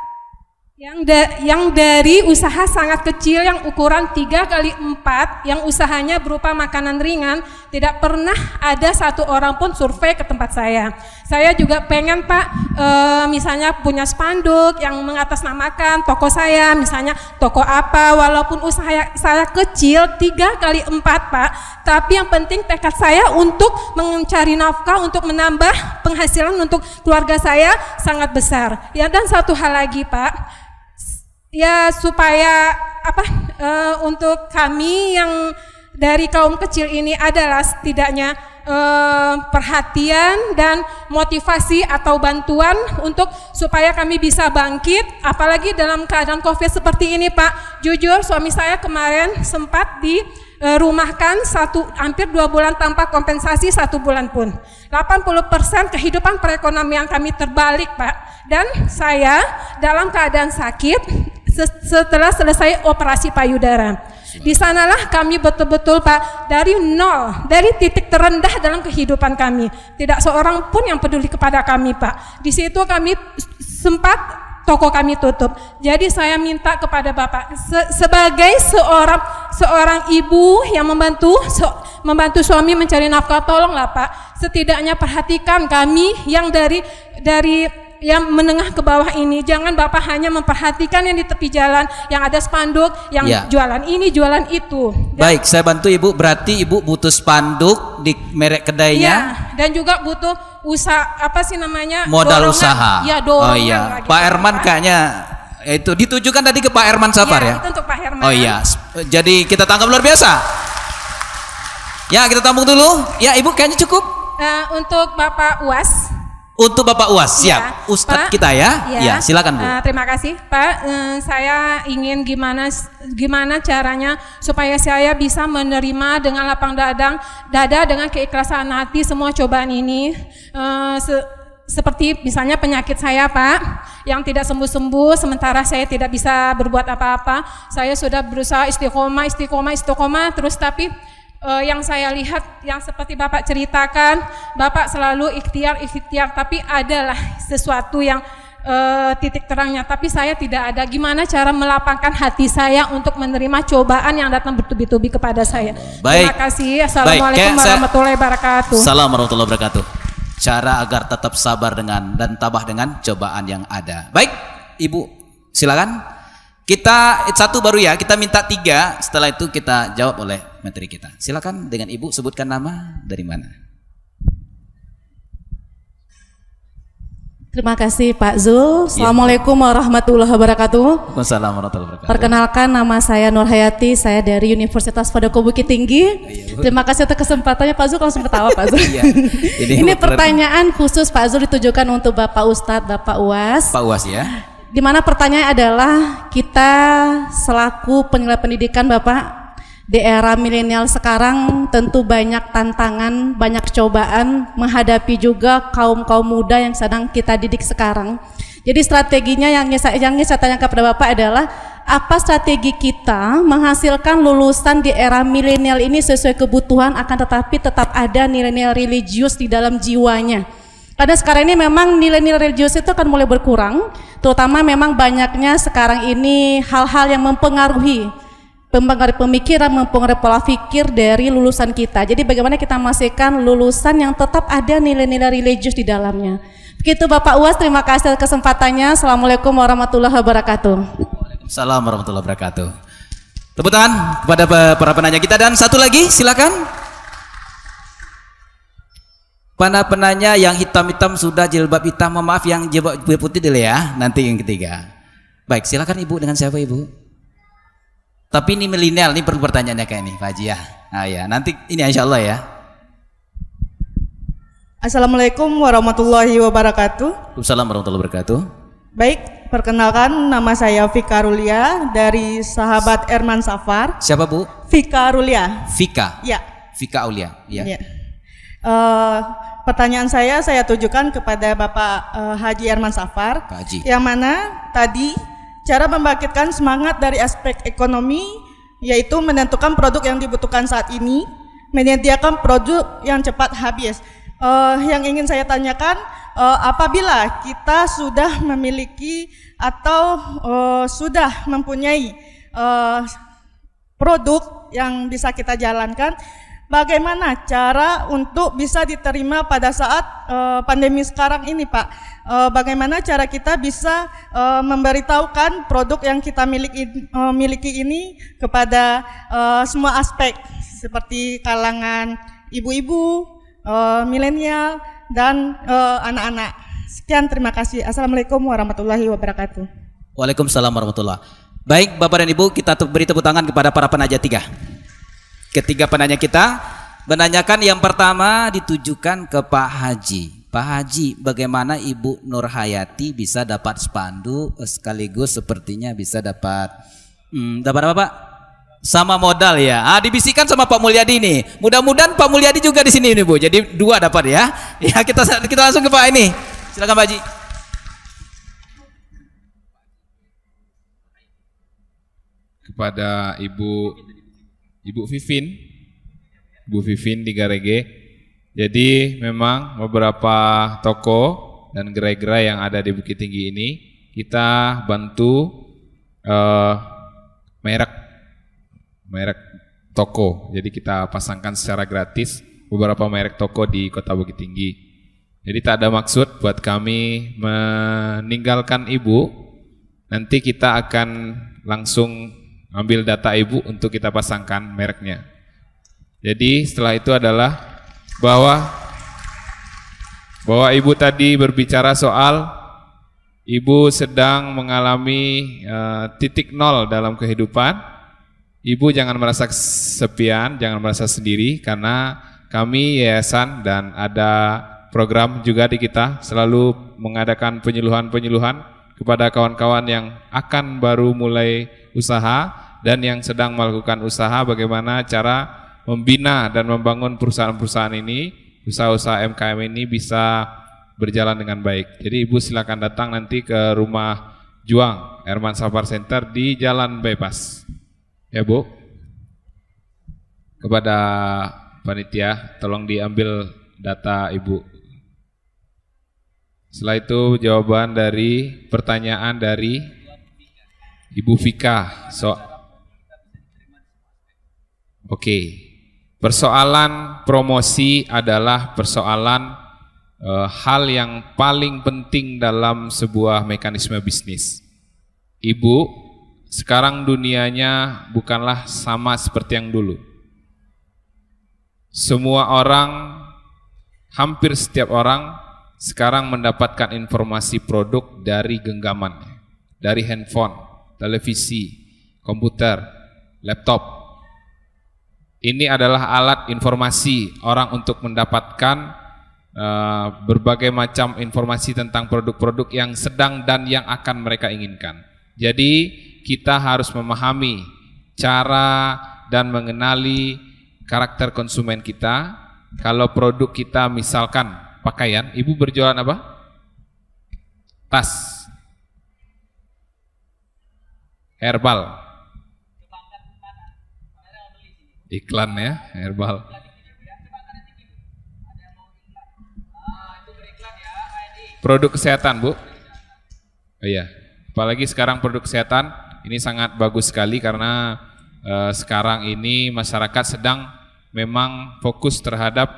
yang da- yang dari usaha sangat kecil yang ukuran 3 kali 4 yang usahanya berupa makanan ringan tidak pernah ada satu orang pun survei ke tempat saya. Saya juga pengen Pak eh, misalnya punya spanduk yang mengatasnamakan toko saya misalnya toko apa walaupun usaha saya kecil 3 kali 4 Pak tapi yang penting tekad saya untuk mencari nafkah untuk menambah penghasilan untuk keluarga saya sangat besar. Ya dan satu hal lagi Pak ya supaya apa eh, untuk kami yang dari kaum kecil ini adalah setidaknya eh, perhatian dan motivasi atau bantuan untuk supaya kami bisa bangkit apalagi dalam keadaan covid seperti ini Pak. Jujur suami saya kemarin sempat di eh, rumahkan satu hampir dua bulan tanpa kompensasi satu bulan pun 80% kehidupan perekonomian kami terbalik Pak dan saya dalam keadaan sakit se- setelah selesai operasi payudara. Di sanalah kami betul-betul Pak dari nol, dari titik terendah dalam kehidupan kami. Tidak seorang pun yang peduli kepada kami Pak. Di situ kami sempat toko kami tutup. Jadi saya minta kepada Bapak se- sebagai seorang seorang ibu yang membantu se- membantu suami mencari nafkah tolonglah Pak setidaknya perhatikan kami yang dari dari yang menengah ke bawah ini jangan Bapak hanya memperhatikan yang di tepi jalan yang ada spanduk yang Ya. jualan ini jualan itu. Dan- Baik, saya bantu Ibu. Berarti Ibu butuh spanduk di merek kedainya. Iya, dan juga butuh usaha apa sih namanya? modal Dorongan. usaha. Oh dorongan iya. lagi, Pak Herman Pak. kayaknya itu ditujukan tadi ke Pak Herman Safar Iya, ya. itu untuk Pak Herman. Oh iya. Jadi kita tangkap luar biasa. Ya, kita tampung dulu. Ya, Ibu kayaknya cukup. Eh, untuk Bapak Uas. Untuk Bapak Uas, siap. Ya, Ustadz Pak. kita ya. Ya, silakan Bu. Eh, terima kasih Pak. Eh, saya ingin gimana gimana caranya supaya saya bisa menerima dengan lapang dadang dada dengan keikhlasan hati semua cobaan ini. Eh, se- seperti misalnya penyakit saya Pak yang tidak sembuh-sembuh sementara saya tidak bisa berbuat apa-apa. Saya sudah berusaha istiqomah, istiqomah, istiqomah terus tapi Eh, yang saya lihat yang seperti Bapak ceritakan, Bapak selalu ikhtiar ikhtiar tapi adalah sesuatu yang eh, titik terangnya tapi saya tidak ada gimana cara melapangkan hati saya untuk menerima cobaan yang datang bertubi-tubi kepada saya. Baik. Terima kasih. Baik, Assalamualaikum saya- warahmatullahi wabarakatuh. Assalamualaikum warahmatullahi wabarakatuh. Cara agar tetap sabar dengan dan tabah dengan cobaan yang ada. Baik, Ibu, silakan. Kita satu baru ya, kita minta tiga. Setelah itu kita jawab oleh materi kita. Silakan dengan Ibu sebutkan nama dari mana. Terima kasih Pak Zul. Assalamualaikum warahmatullahi wabarakatuh. Waalaikumsalam warahmatullahi wabarakatuh. Perkenalkan nama saya Nur Hayati, saya dari Universitas Padoko Bukit Tinggi. Terima kasih atas kesempatannya Pak Zul langsung ketawa Pak Zul. Iya. Ini pertanyaan khusus Pak Zul ditujukan untuk Bapak Ustadz, Bapak Uas. Pak Uas ya. Di mana pertanyaan adalah kita selaku penyelenggara pendidikan Bapak di era milenial sekarang tentu banyak tantangan, banyak cobaan menghadapi juga kaum-kaum muda yang sedang kita didik sekarang. Jadi strateginya yang saya, yang saya tanyakan kepada Bapak adalah apa strategi kita menghasilkan lulusan di era milenial ini sesuai kebutuhan akan tetapi tetap ada nilai-nilai religius di dalam jiwanya. Karena sekarang ini memang nilai-nilai religius itu akan mulai berkurang, terutama memang banyaknya sekarang ini hal-hal yang mempengaruhi mempengaruhi pemikiran, mempengaruhi pola pikir dari lulusan kita. Jadi bagaimana kita memastikan lulusan yang tetap ada nilai-nilai religius di dalamnya. Begitu Bapak Uas, terima kasih atas kesempatannya. Assalamualaikum warahmatullahi wabarakatuh. Waalaikumsalam warahmatullahi wabarakatuh. Tepuk tangan kepada para penanya kita dan satu lagi silakan. Para penanya yang hitam-hitam sudah jilbab hitam, maaf yang jilbab putih dulu ya, nanti yang ketiga. Baik, silakan Ibu dengan siapa Ibu? Tapi ini milenial, ini perlu pertanyaannya kayak ini, Pak Haji ya. Nah ya, nanti ini insya Allah ya. Assalamualaikum warahmatullahi wabarakatuh. Waalaikumsalam warahmatullahi wabarakatuh. Baik, perkenalkan nama saya Vika Rulia dari sahabat Erman Safar. Siapa Bu? Vika Rulia. Vika. Ya. Vika Aulia. Ya. ya. Eh, pertanyaan saya saya tujukan kepada Bapak eh, Haji Erman Safar. Pak Haji. Yang mana tadi cara membangkitkan semangat dari aspek ekonomi yaitu menentukan produk yang dibutuhkan saat ini, menyediakan produk yang cepat habis. Eh, yang ingin saya tanyakan, eh, apabila kita sudah memiliki atau eh, sudah mempunyai eh, produk yang bisa kita jalankan, bagaimana cara untuk bisa diterima pada saat eh, pandemi sekarang ini, Pak? Eh, bagaimana cara kita bisa eh, memberitahukan produk yang kita miliki, eh, miliki ini kepada eh, semua aspek, seperti kalangan ibu-ibu, eh, milenial, dan eh, anak-anak. Sekian, terima kasih. Assalamualaikum warahmatullahi wabarakatuh. Waalaikumsalam warahmatullah. Baik Bapak dan Ibu, kita beri tepuk tangan kepada para penanya tiga. Ketiga penanya kita menanyakan yang pertama ditujukan ke Pak Haji. Pak Haji, bagaimana Ibu Nur Hayati bisa dapat spanduk eh, sekaligus sepertinya bisa dapat hmm, dapat apa Pak? Sama modal ya. Ah dibisikkan sama Pak Mulyadi nih. Mudah-mudahan Pak Mulyadi juga di sini nih Bu. Jadi dua dapat ya. Ya kita kita langsung ke Pak ini. Silakan Pak Haji. kepada Ibu Ibu Vivin, Ibu Vivin di Garege. Jadi memang beberapa toko dan gerai-gerai yang ada di Bukit Tinggi ini kita bantu eh, merek merek toko. Jadi kita pasangkan secara gratis beberapa merek toko di Kota Bukit Tinggi. Jadi tak ada maksud buat kami meninggalkan ibu. Nanti kita akan langsung ambil data ibu untuk kita pasangkan mereknya. Jadi setelah itu adalah bahwa bahwa ibu tadi berbicara soal ibu sedang mengalami eh, titik nol dalam kehidupan. Ibu jangan merasa kesepian, jangan merasa sendiri karena kami yayasan dan ada program juga di kita selalu mengadakan penyuluhan-penyuluhan kepada kawan-kawan yang akan baru mulai usaha dan yang sedang melakukan usaha bagaimana cara membina dan membangun perusahaan-perusahaan ini, usaha-usaha MKM ini bisa berjalan dengan baik. Jadi Ibu silakan datang nanti ke rumah Juang Herman Safar Center di Jalan Bypass. Ya Bu. Kepada panitia tolong diambil data Ibu. Setelah itu jawaban dari pertanyaan dari Ibu Vika. So Oke. Persoalan promosi adalah persoalan eh, hal yang paling penting dalam sebuah mekanisme bisnis. Ibu, sekarang dunianya bukanlah sama seperti yang dulu. Semua orang, hampir setiap orang sekarang mendapatkan informasi produk dari genggamannya, dari handphone, televisi, komputer, laptop. Ini adalah alat informasi orang untuk mendapatkan uh, berbagai macam informasi tentang produk-produk yang sedang dan yang akan mereka inginkan. Jadi kita harus memahami cara dan mengenali karakter konsumen kita. Kalau produk kita misalkan pakaian, ibu berjualan apa? Tas, herbal, iklan ya, herbal. Produk kesehatan bu, oh iya, apalagi sekarang produk kesehatan ini sangat bagus sekali karena eh, sekarang ini masyarakat sedang memang fokus terhadap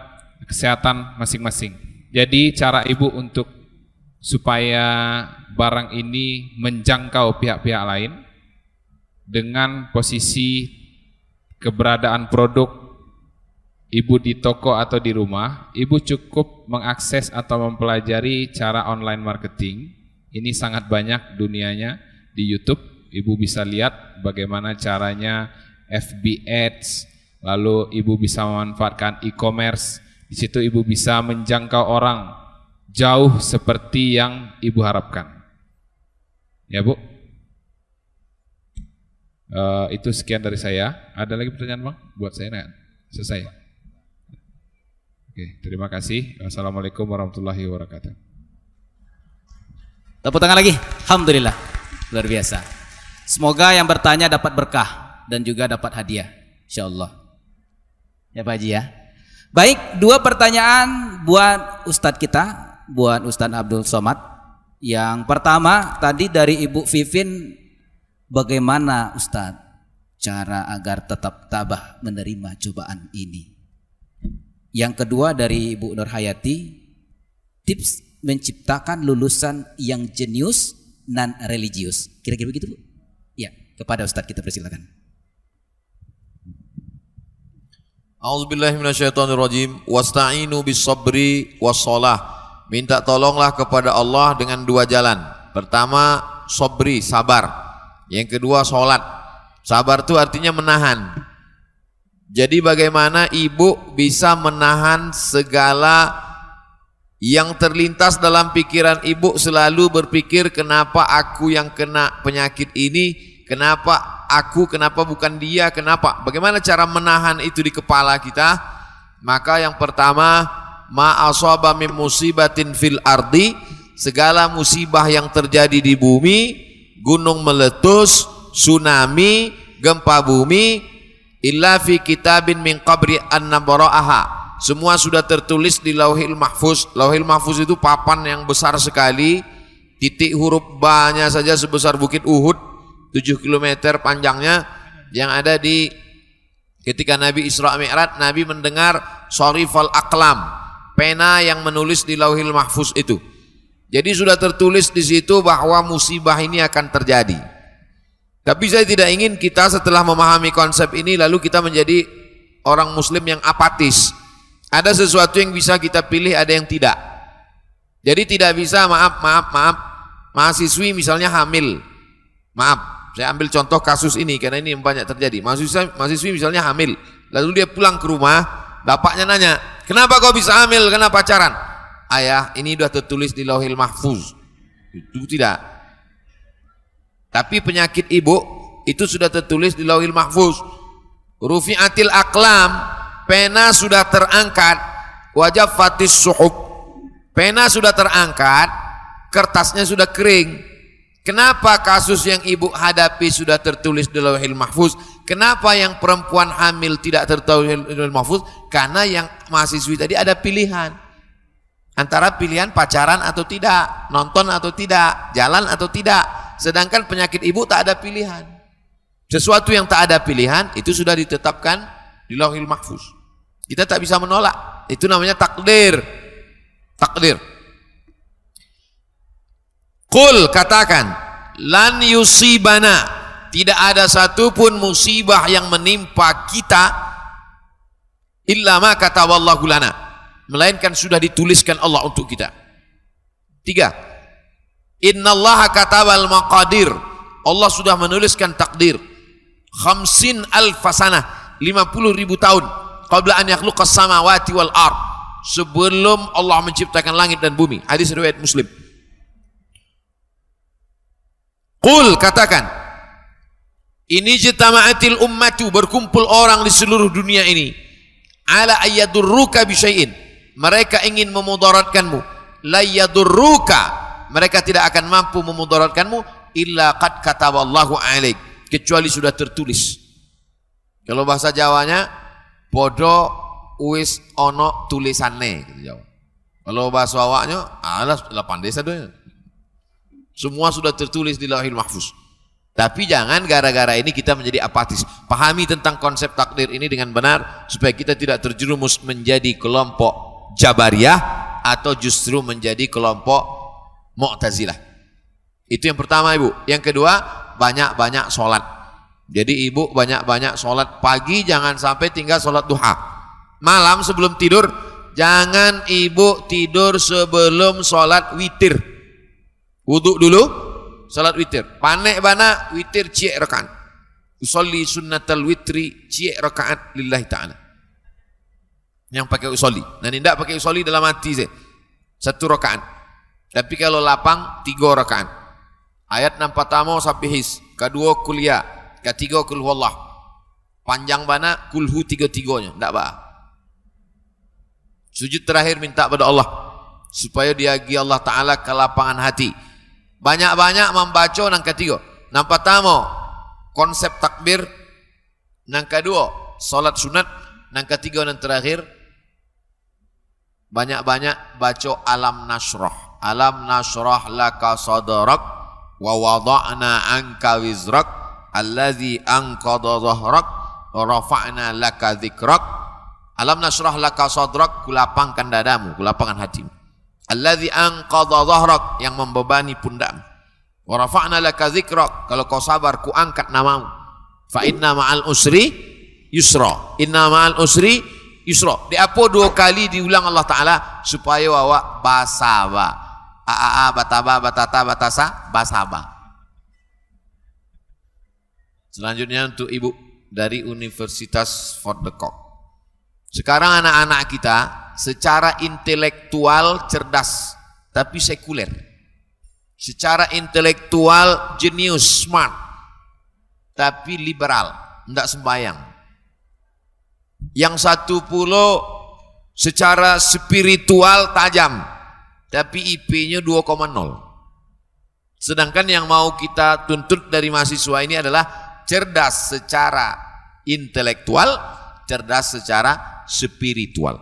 kesehatan masing-masing. Jadi cara ibu untuk supaya barang ini menjangkau pihak-pihak lain dengan posisi keberadaan produk ibu di toko atau di rumah, ibu cukup mengakses atau mempelajari cara online marketing. Ini sangat banyak dunianya di YouTube. Ibu bisa lihat bagaimana caranya FB Ads, lalu ibu bisa memanfaatkan e-commerce. Di situ ibu bisa menjangkau orang jauh seperti yang ibu harapkan. Ya bu. Uh, itu sekian dari saya. Ada lagi pertanyaan bang? Buat saya nah, selesai. Oke, terima kasih. Wassalamualaikum warahmatullahi wabarakatuh. Tepuk tangan lagi. Alhamdulillah. Luar biasa. Semoga yang bertanya dapat berkah dan juga dapat hadiah. Insyaallah. Ya Pak Haji ya. Baik, dua pertanyaan buat Ustadz kita, buat Ustadz Abdul Somad. Yang pertama tadi dari Ibu Vivin Bagaimana Ustadz cara agar tetap tabah menerima cobaan ini? Yang kedua dari Ibu Nur Hayati, tips menciptakan lulusan yang jenius non religius. Kira-kira begitu Bu? Ya, kepada Ustadz kita persilakan. A'udzubillahiminasyaitonirrajim Wasta'inu bisabri wassalah Minta tolonglah kepada Allah dengan dua jalan. Pertama, sobri, sabar. Yang kedua sholat. Sabar itu artinya menahan. Jadi bagaimana ibu bisa menahan segala yang terlintas dalam pikiran ibu selalu berpikir kenapa aku yang kena penyakit ini, kenapa aku, kenapa bukan dia, kenapa? Bagaimana cara menahan itu di kepala kita? Maka yang pertama, ma asaba min musibatin fil ardi, segala musibah yang terjadi di bumi gunung meletus, tsunami, gempa bumi, illa fi kitabin min qabri an nabra'aha. Semua sudah tertulis di Lauhil Mahfuz. Lauhil Mahfuz itu papan yang besar sekali, titik huruf banyak saja sebesar bukit Uhud, 7 km panjangnya yang ada di ketika Nabi Isra Mi'raj, Nabi mendengar Sharifal Aqlam, pena yang menulis di Lauhil Mahfuz itu. Jadi sudah tertulis di situ bahwa musibah ini akan terjadi. Tapi saya tidak ingin kita setelah memahami konsep ini lalu kita menjadi orang muslim yang apatis. Ada sesuatu yang bisa kita pilih, ada yang tidak. Jadi tidak bisa maaf, maaf, maaf. Mahasiswi misalnya hamil. Maaf, saya ambil contoh kasus ini karena ini yang banyak terjadi. Mahasiswa, mahasiswi misalnya hamil. Lalu dia pulang ke rumah, bapaknya nanya, "Kenapa kau bisa hamil? Kenapa pacaran?" ayah ini sudah tertulis di lauhil mahfuz itu tidak tapi penyakit ibu itu sudah tertulis di lauhil mahfuz rufi'atil aklam pena sudah terangkat wajah fatis suhub pena sudah terangkat kertasnya sudah kering kenapa kasus yang ibu hadapi sudah tertulis di lauhil mahfuz kenapa yang perempuan hamil tidak tertulis di mahfuz karena yang mahasiswi tadi ada pilihan antara pilihan pacaran atau tidak, nonton atau tidak, jalan atau tidak. Sedangkan penyakit ibu tak ada pilihan. Sesuatu yang tak ada pilihan itu sudah ditetapkan di Lauhil Mahfuz. Kita tak bisa menolak. Itu namanya takdir. Takdir. Kul katakan, lan yusibana. Tidak ada satupun musibah yang menimpa kita illa ma kata wallahu lana melainkan sudah dituliskan Allah untuk kita. Tiga, Innallaha katabal maqadir. Allah sudah menuliskan takdir. Khamsin alfasana, lima puluh ribu tahun. Qabla an yakhluqas samawati wal ar. Sebelum Allah menciptakan langit dan bumi. Hadis riwayat Muslim. Qul katakan, ini jitama'atil ummatu berkumpul orang di seluruh dunia ini. Ala ayyadurruka bisyai'in mereka ingin memudaratkanmu. La yadurruka. Mereka tidak akan mampu memudaratkanmu illa qad kataballahu alaik. Kecuali sudah tertulis. Kalau bahasa Jawanya podo wis ono tulisannya gitu Jawa. Kalau bahasa awaknya alas delapan desa doa semua sudah tertulis di lauhil mahfuz tapi jangan gara-gara ini kita menjadi apatis. Pahami tentang konsep takdir ini dengan benar supaya kita tidak terjerumus menjadi kelompok Jabariyah atau justru menjadi kelompok Mu'tazilah. Itu yang pertama Ibu. Yang kedua, banyak-banyak sholat. Jadi ibu banyak-banyak sholat pagi jangan sampai tinggal sholat duha. Malam sebelum tidur jangan ibu tidur sebelum sholat witir. Wudhu dulu, salat witir. Panek bana witir cie rakaat. Usolli sunnatal witri cie rakaat lillahi ta'ala. Yang pakai usolli. Nah, tidak pakai usolli dalam hati saya. Satu rakaat. Tapi kalau lapang, tiga rakaat. Ayat enam pertama sampai his. Kedua kuliah. Ketiga kul wallah. Panjang bana kulhu tiga-tiganya. Tidak apa. Sujud terakhir minta pada Allah. Supaya diagi Allah Ta'ala ke lapangan hati. Banyak-banyak membaca nang ketiga. Nang pertama, konsep takbir. Nang kedua, salat sunat. Nang ketiga dan terakhir, banyak-banyak baca alam nasrah. Alam nasrah laka sadrak wa wada'na anka wizrak allazi anqadha dhahrak wa rafa'na laka dhikrak. Alam nasrah laka sadrak kulapangkan dadamu, kulapangkan hatimu. Allazi anqadha dhahrak yang membebani pundakmu. Wa rafa'na laka kalau kau sabar ku angkat namamu. Fa inna ma'al usri yusra. Inna ma'al usri Yusra. Di apa dua kali diulang Allah Ta'ala supaya awak basaba. Aa bataba batata batasa basaba. Selanjutnya untuk ibu dari Universitas Fort de Kock. Sekarang anak-anak kita secara intelektual cerdas tapi sekuler. Secara intelektual jenius, smart tapi liberal, tidak sembayang. Yang satu puluh secara spiritual tajam, tapi IP-nya 2,0. Sedangkan yang mau kita tuntut dari mahasiswa ini adalah cerdas secara intelektual, cerdas secara spiritual.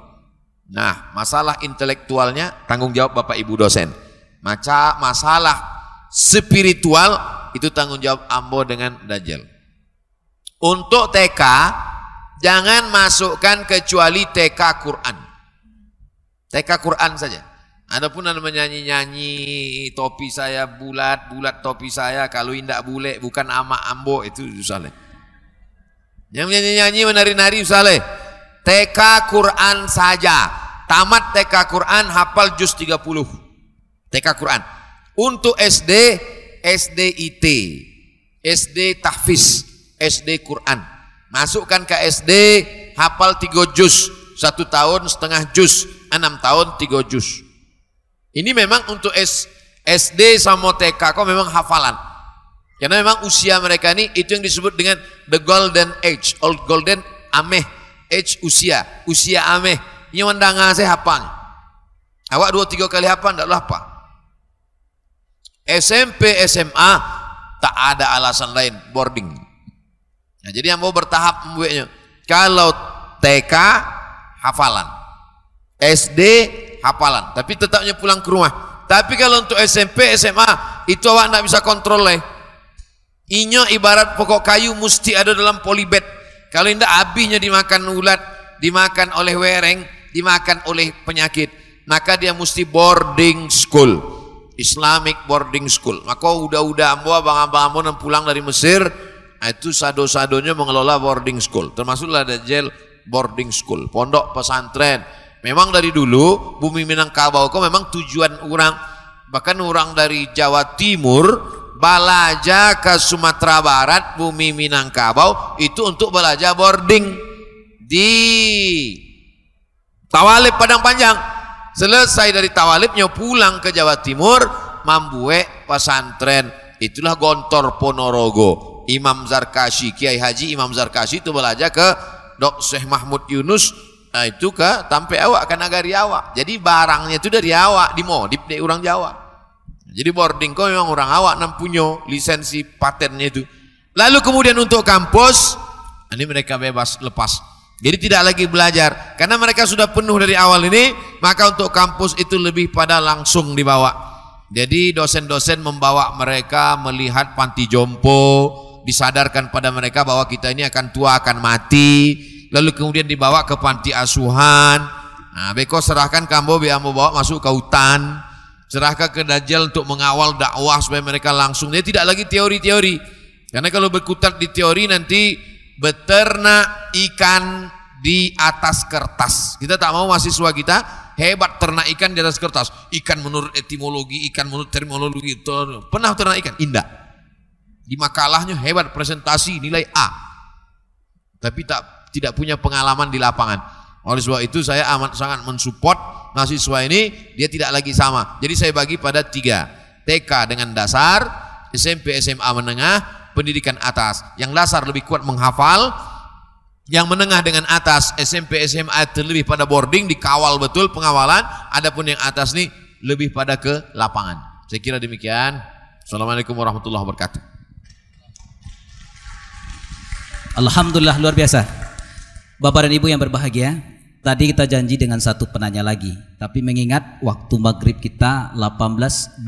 Nah, masalah intelektualnya tanggung jawab Bapak Ibu dosen. Maca masalah spiritual itu tanggung jawab Ambo dengan Dajjal. Untuk TK Jangan masukkan kecuali TK Quran. TK Quran saja. Adapun anda menyanyi-nyanyi topi saya bulat, bulat topi saya kalau indak bule bukan ama ambo itu saleh. Yang menyanyi-nyanyi menari-nari saleh. TK Quran saja. Tamat TK Quran hafal juz 30. TK Quran. Untuk SD, SDIT, SD tahfiz, SD Quran. Masukkan ke SD, hafal tiga juz, satu tahun setengah juz, enam tahun tiga juz. Ini memang untuk SD sama TK kok memang hafalan. Karena memang usia mereka ini itu yang disebut dengan the golden age, old golden ameh, age usia, usia ameh. Ini wandanga saya hafal. Awak dua tiga kali hafal tidak apa. SMP, SMA tak ada alasan lain boarding. Nah, jadi yang mau bertahap membuatnya. Kalau TK hafalan, SD hafalan, tapi tetapnya pulang ke rumah. Tapi kalau untuk SMP, SMA itu awak tidak bisa kontrol lah. Inyo ibarat pokok kayu mesti ada dalam polybed. Kalau tidak abinya dimakan ulat, dimakan oleh wereng, dimakan oleh penyakit. Maka dia mesti boarding school. Islamic boarding school. Maka udah-udah ambo abang-abang ambo pulang dari Mesir, Nah, itu sado-sadonya mengelola boarding school termasuklah ada jail boarding school pondok pesantren memang dari dulu bumi Minangkabau kok memang tujuan orang bahkan orang dari Jawa Timur balaja ke Sumatera Barat bumi Minangkabau itu untuk belajar boarding. Di Tawalib Padang Panjang. Selesai dari Tawalibnya pulang ke Jawa Timur Mambue pesantren. Itulah Gontor Ponorogo. Imam Zarkashi, Kiai Haji Imam Zarkashi itu belajar ke Dok Syekh Mahmud Yunus. Nah itu ke tampe awak ke nagari awak. Jadi barangnya itu dari awak di modif dari orang Jawa jadi boarding kau memang orang awak nam punya lisensi patennya itu. Lalu kemudian untuk kampus ini mereka bebas lepas. Jadi tidak lagi belajar. Karena mereka sudah penuh dari awal ini maka untuk kampus itu lebih pada langsung dibawa. Jadi dosen-dosen membawa mereka melihat panti jompo disadarkan pada mereka bahwa kita ini akan tua akan mati. Lalu kemudian dibawa ke panti asuhan. Nah beko serahkan kamu biar mau bawa masuk ke hutan serahkan ke Dajjal untuk mengawal dakwah supaya mereka langsung dia tidak lagi teori-teori karena kalau berkutat di teori nanti beternak ikan di atas kertas kita tak mau mahasiswa kita Hebat ternak ikan di atas kertas. Ikan menurut etimologi, ikan menurut terminologi. Pernah ternak ikan? Indah. Di makalahnya hebat presentasi nilai A. Tapi tak tidak punya pengalaman di lapangan. Oleh sebab itu saya amat sangat mensupport mahasiswa ini dia tidak lagi sama. Jadi saya bagi pada tiga. TK dengan dasar, SMP SMA menengah, pendidikan atas. Yang dasar lebih kuat menghafal, yang menengah dengan atas SMP SMA terlebih pada boarding dikawal betul pengawalan adapun yang atas nih lebih pada ke lapangan saya kira demikian Assalamualaikum warahmatullahi wabarakatuh Alhamdulillah luar biasa Bapak dan Ibu yang berbahagia Tadi kita janji dengan satu penanya lagi Tapi mengingat waktu maghrib kita 18.26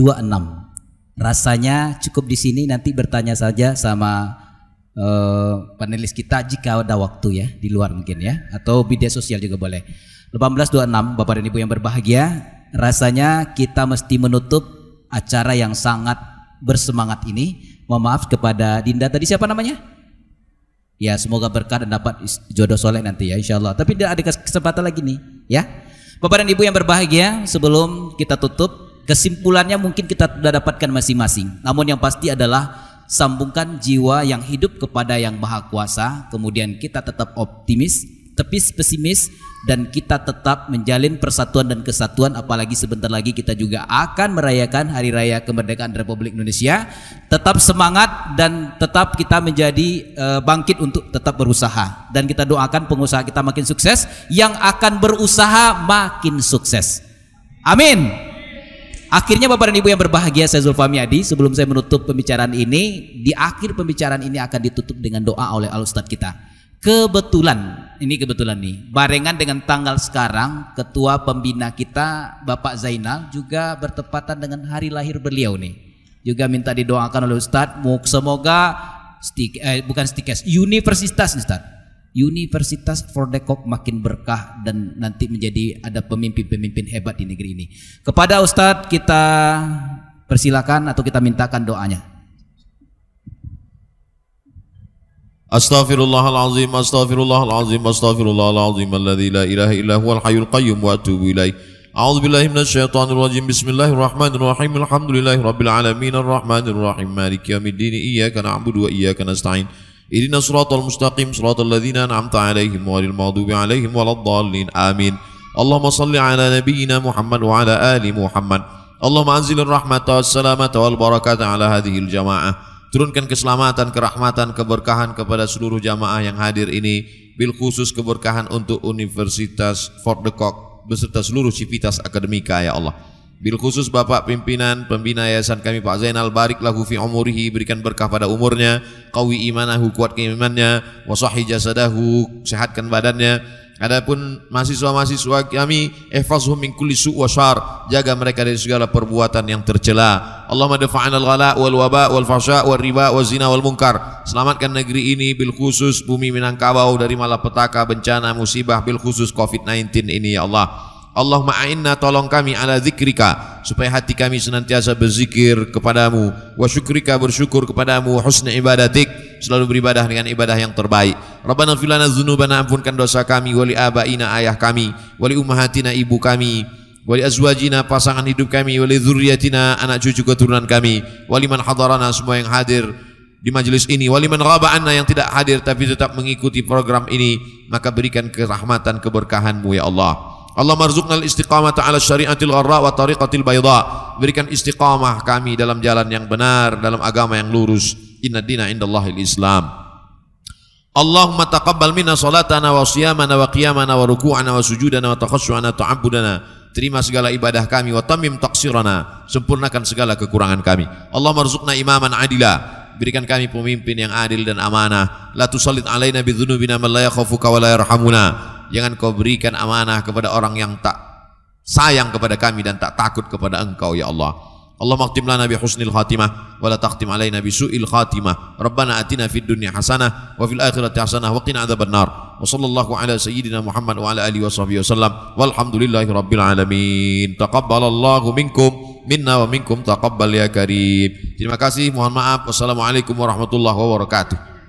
Rasanya cukup di sini nanti bertanya saja sama uh, panelis kita jika ada waktu ya di luar mungkin ya atau media sosial juga boleh. 1826 Bapak dan Ibu yang berbahagia, rasanya kita mesti menutup acara yang sangat bersemangat ini. Mohon maaf kepada Dinda tadi siapa namanya? Ya semoga berkah dan dapat jodoh soleh nanti ya insya Allah. Tapi ada kesempatan lagi nih ya. Bapak dan Ibu yang berbahagia sebelum kita tutup kesimpulannya mungkin kita sudah dapatkan masing-masing. Namun yang pasti adalah sambungkan jiwa yang hidup kepada yang maha kuasa, kemudian kita tetap optimis, tepis pesimis, dan kita tetap menjalin persatuan dan kesatuan apalagi sebentar lagi kita juga akan merayakan hari raya kemerdekaan Republik Indonesia. Tetap semangat dan tetap kita menjadi uh, bangkit untuk tetap berusaha. Dan kita doakan pengusaha kita makin sukses yang akan berusaha makin sukses. Amin. Akhirnya Bapak dan Ibu yang berbahagia saya Zulfami Adi. Sebelum saya menutup pembicaraan ini di akhir pembicaraan ini akan ditutup dengan doa oleh Al Ustadz kita. Kebetulan, ini kebetulan nih, barengan dengan tanggal sekarang ketua pembina kita Bapak Zainal juga bertepatan dengan hari lahir beliau nih. Juga minta didoakan oleh Ustadz, semoga stik, eh, bukan stikes, universitas Ustadz Universitas Fordekok makin berkah dan nanti menjadi ada pemimpin-pemimpin hebat di negeri ini. Kepada Ustadz kita persilakan atau kita mintakan doanya. أستغفر الله العظيم أستغفر الله العظيم أستغفر الله العظيم الذي لا إله إلا هو الحي القيوم وأتوب إليه. أعوذ بالله من الشيطان الرجيم. بسم الله الرحمن الرحيم. الحمد لله رب العالمين. الرحمن الرحيم. مالك يوم الدين. إياك نعبد وإياك نستعين. إلينا الصراط المستقيم. صراط الذين أنعمت عليهم غير المغضوب عليهم ولا الضالين. آمين. اللهم صل على نبينا محمد وعلى آل محمد. اللهم أنزل الرحمة والسلامة والبركات على هذه الجماعة. Turunkan keselamatan, kerahmatan, keberkahan kepada seluruh jamaah yang hadir ini Bil khusus keberkahan untuk Universitas Fort de Kock beserta seluruh civitas akademika ya Allah Bil khusus Bapak pimpinan pembina yayasan kami Pak Zainal barik lahu fi umurihi berikan berkah pada umurnya, qawi imanahu kuat imannya, wasahi jasadahu sehatkan badannya. Adapun mahasiswa-mahasiswa kami ihfazhum min kulli su' wa syar, jaga mereka dari segala perbuatan yang tercela. Allahumma dafa'na al-ghala wal waba wal fahsya wal riba wal zina wal munkar. Selamatkan negeri ini bil khusus bumi Minangkabau dari malapetaka, bencana, musibah bil khusus Covid-19 ini ya Allah. Allahumma a'inna tolong kami ala zikrika supaya hati kami senantiasa berzikir kepadamu wa syukrika bersyukur kepadamu husna ibadatik selalu beribadah dengan ibadah yang terbaik. Rabbana filana dzunubana ampunkan dosa kami wali abaina ayah kami wali ummahatina ibu kami wali azwajina pasangan hidup kami wali dzurriyyatina anak cucu keturunan kami wali man hadarana semua yang hadir di majelis ini wali man anna yang tidak hadir tapi tetap mengikuti program ini maka berikan kerahmatan keberkahanmu ya Allah Allah marzuqna al-istiqamah ala syariatil gharra wa tariqatil bayda. Berikan istiqamah kami dalam jalan yang benar, dalam agama yang lurus. Inna dina indallahil Islam. Allahumma taqabbal minna salatana wa siyamana wa qiyamana wa ruku'ana wa sujudana wa takhassu'ana ta'abbudana. Terima segala ibadah kami wa tamim taqsirana. Sempurnakan segala kekurangan kami. Allah marzuqna imaman adila. Berikan kami pemimpin yang adil dan amanah. La tusallit alaina bidzunubina man la yakhafuka wa la yarhamuna jangan kau berikan amanah kepada orang yang tak sayang kepada kami dan tak takut kepada engkau ya Allah. Allah maktim lana bi husnil khatimah wa la taqtim alaina bi su'il khatimah. Rabbana atina fid dunya hasanah wa fil akhirati hasanah wa qina adzaban nar wa sallallahu ala sayyidina Muhammad wa ala alihi wa sahbihi wasallam walhamdulillahi rabbil alamin. Taqabbalallahu minkum minna wa minkum taqabbal ya karim. Terima kasih mohon maaf. Wassalamualaikum warahmatullahi wabarakatuh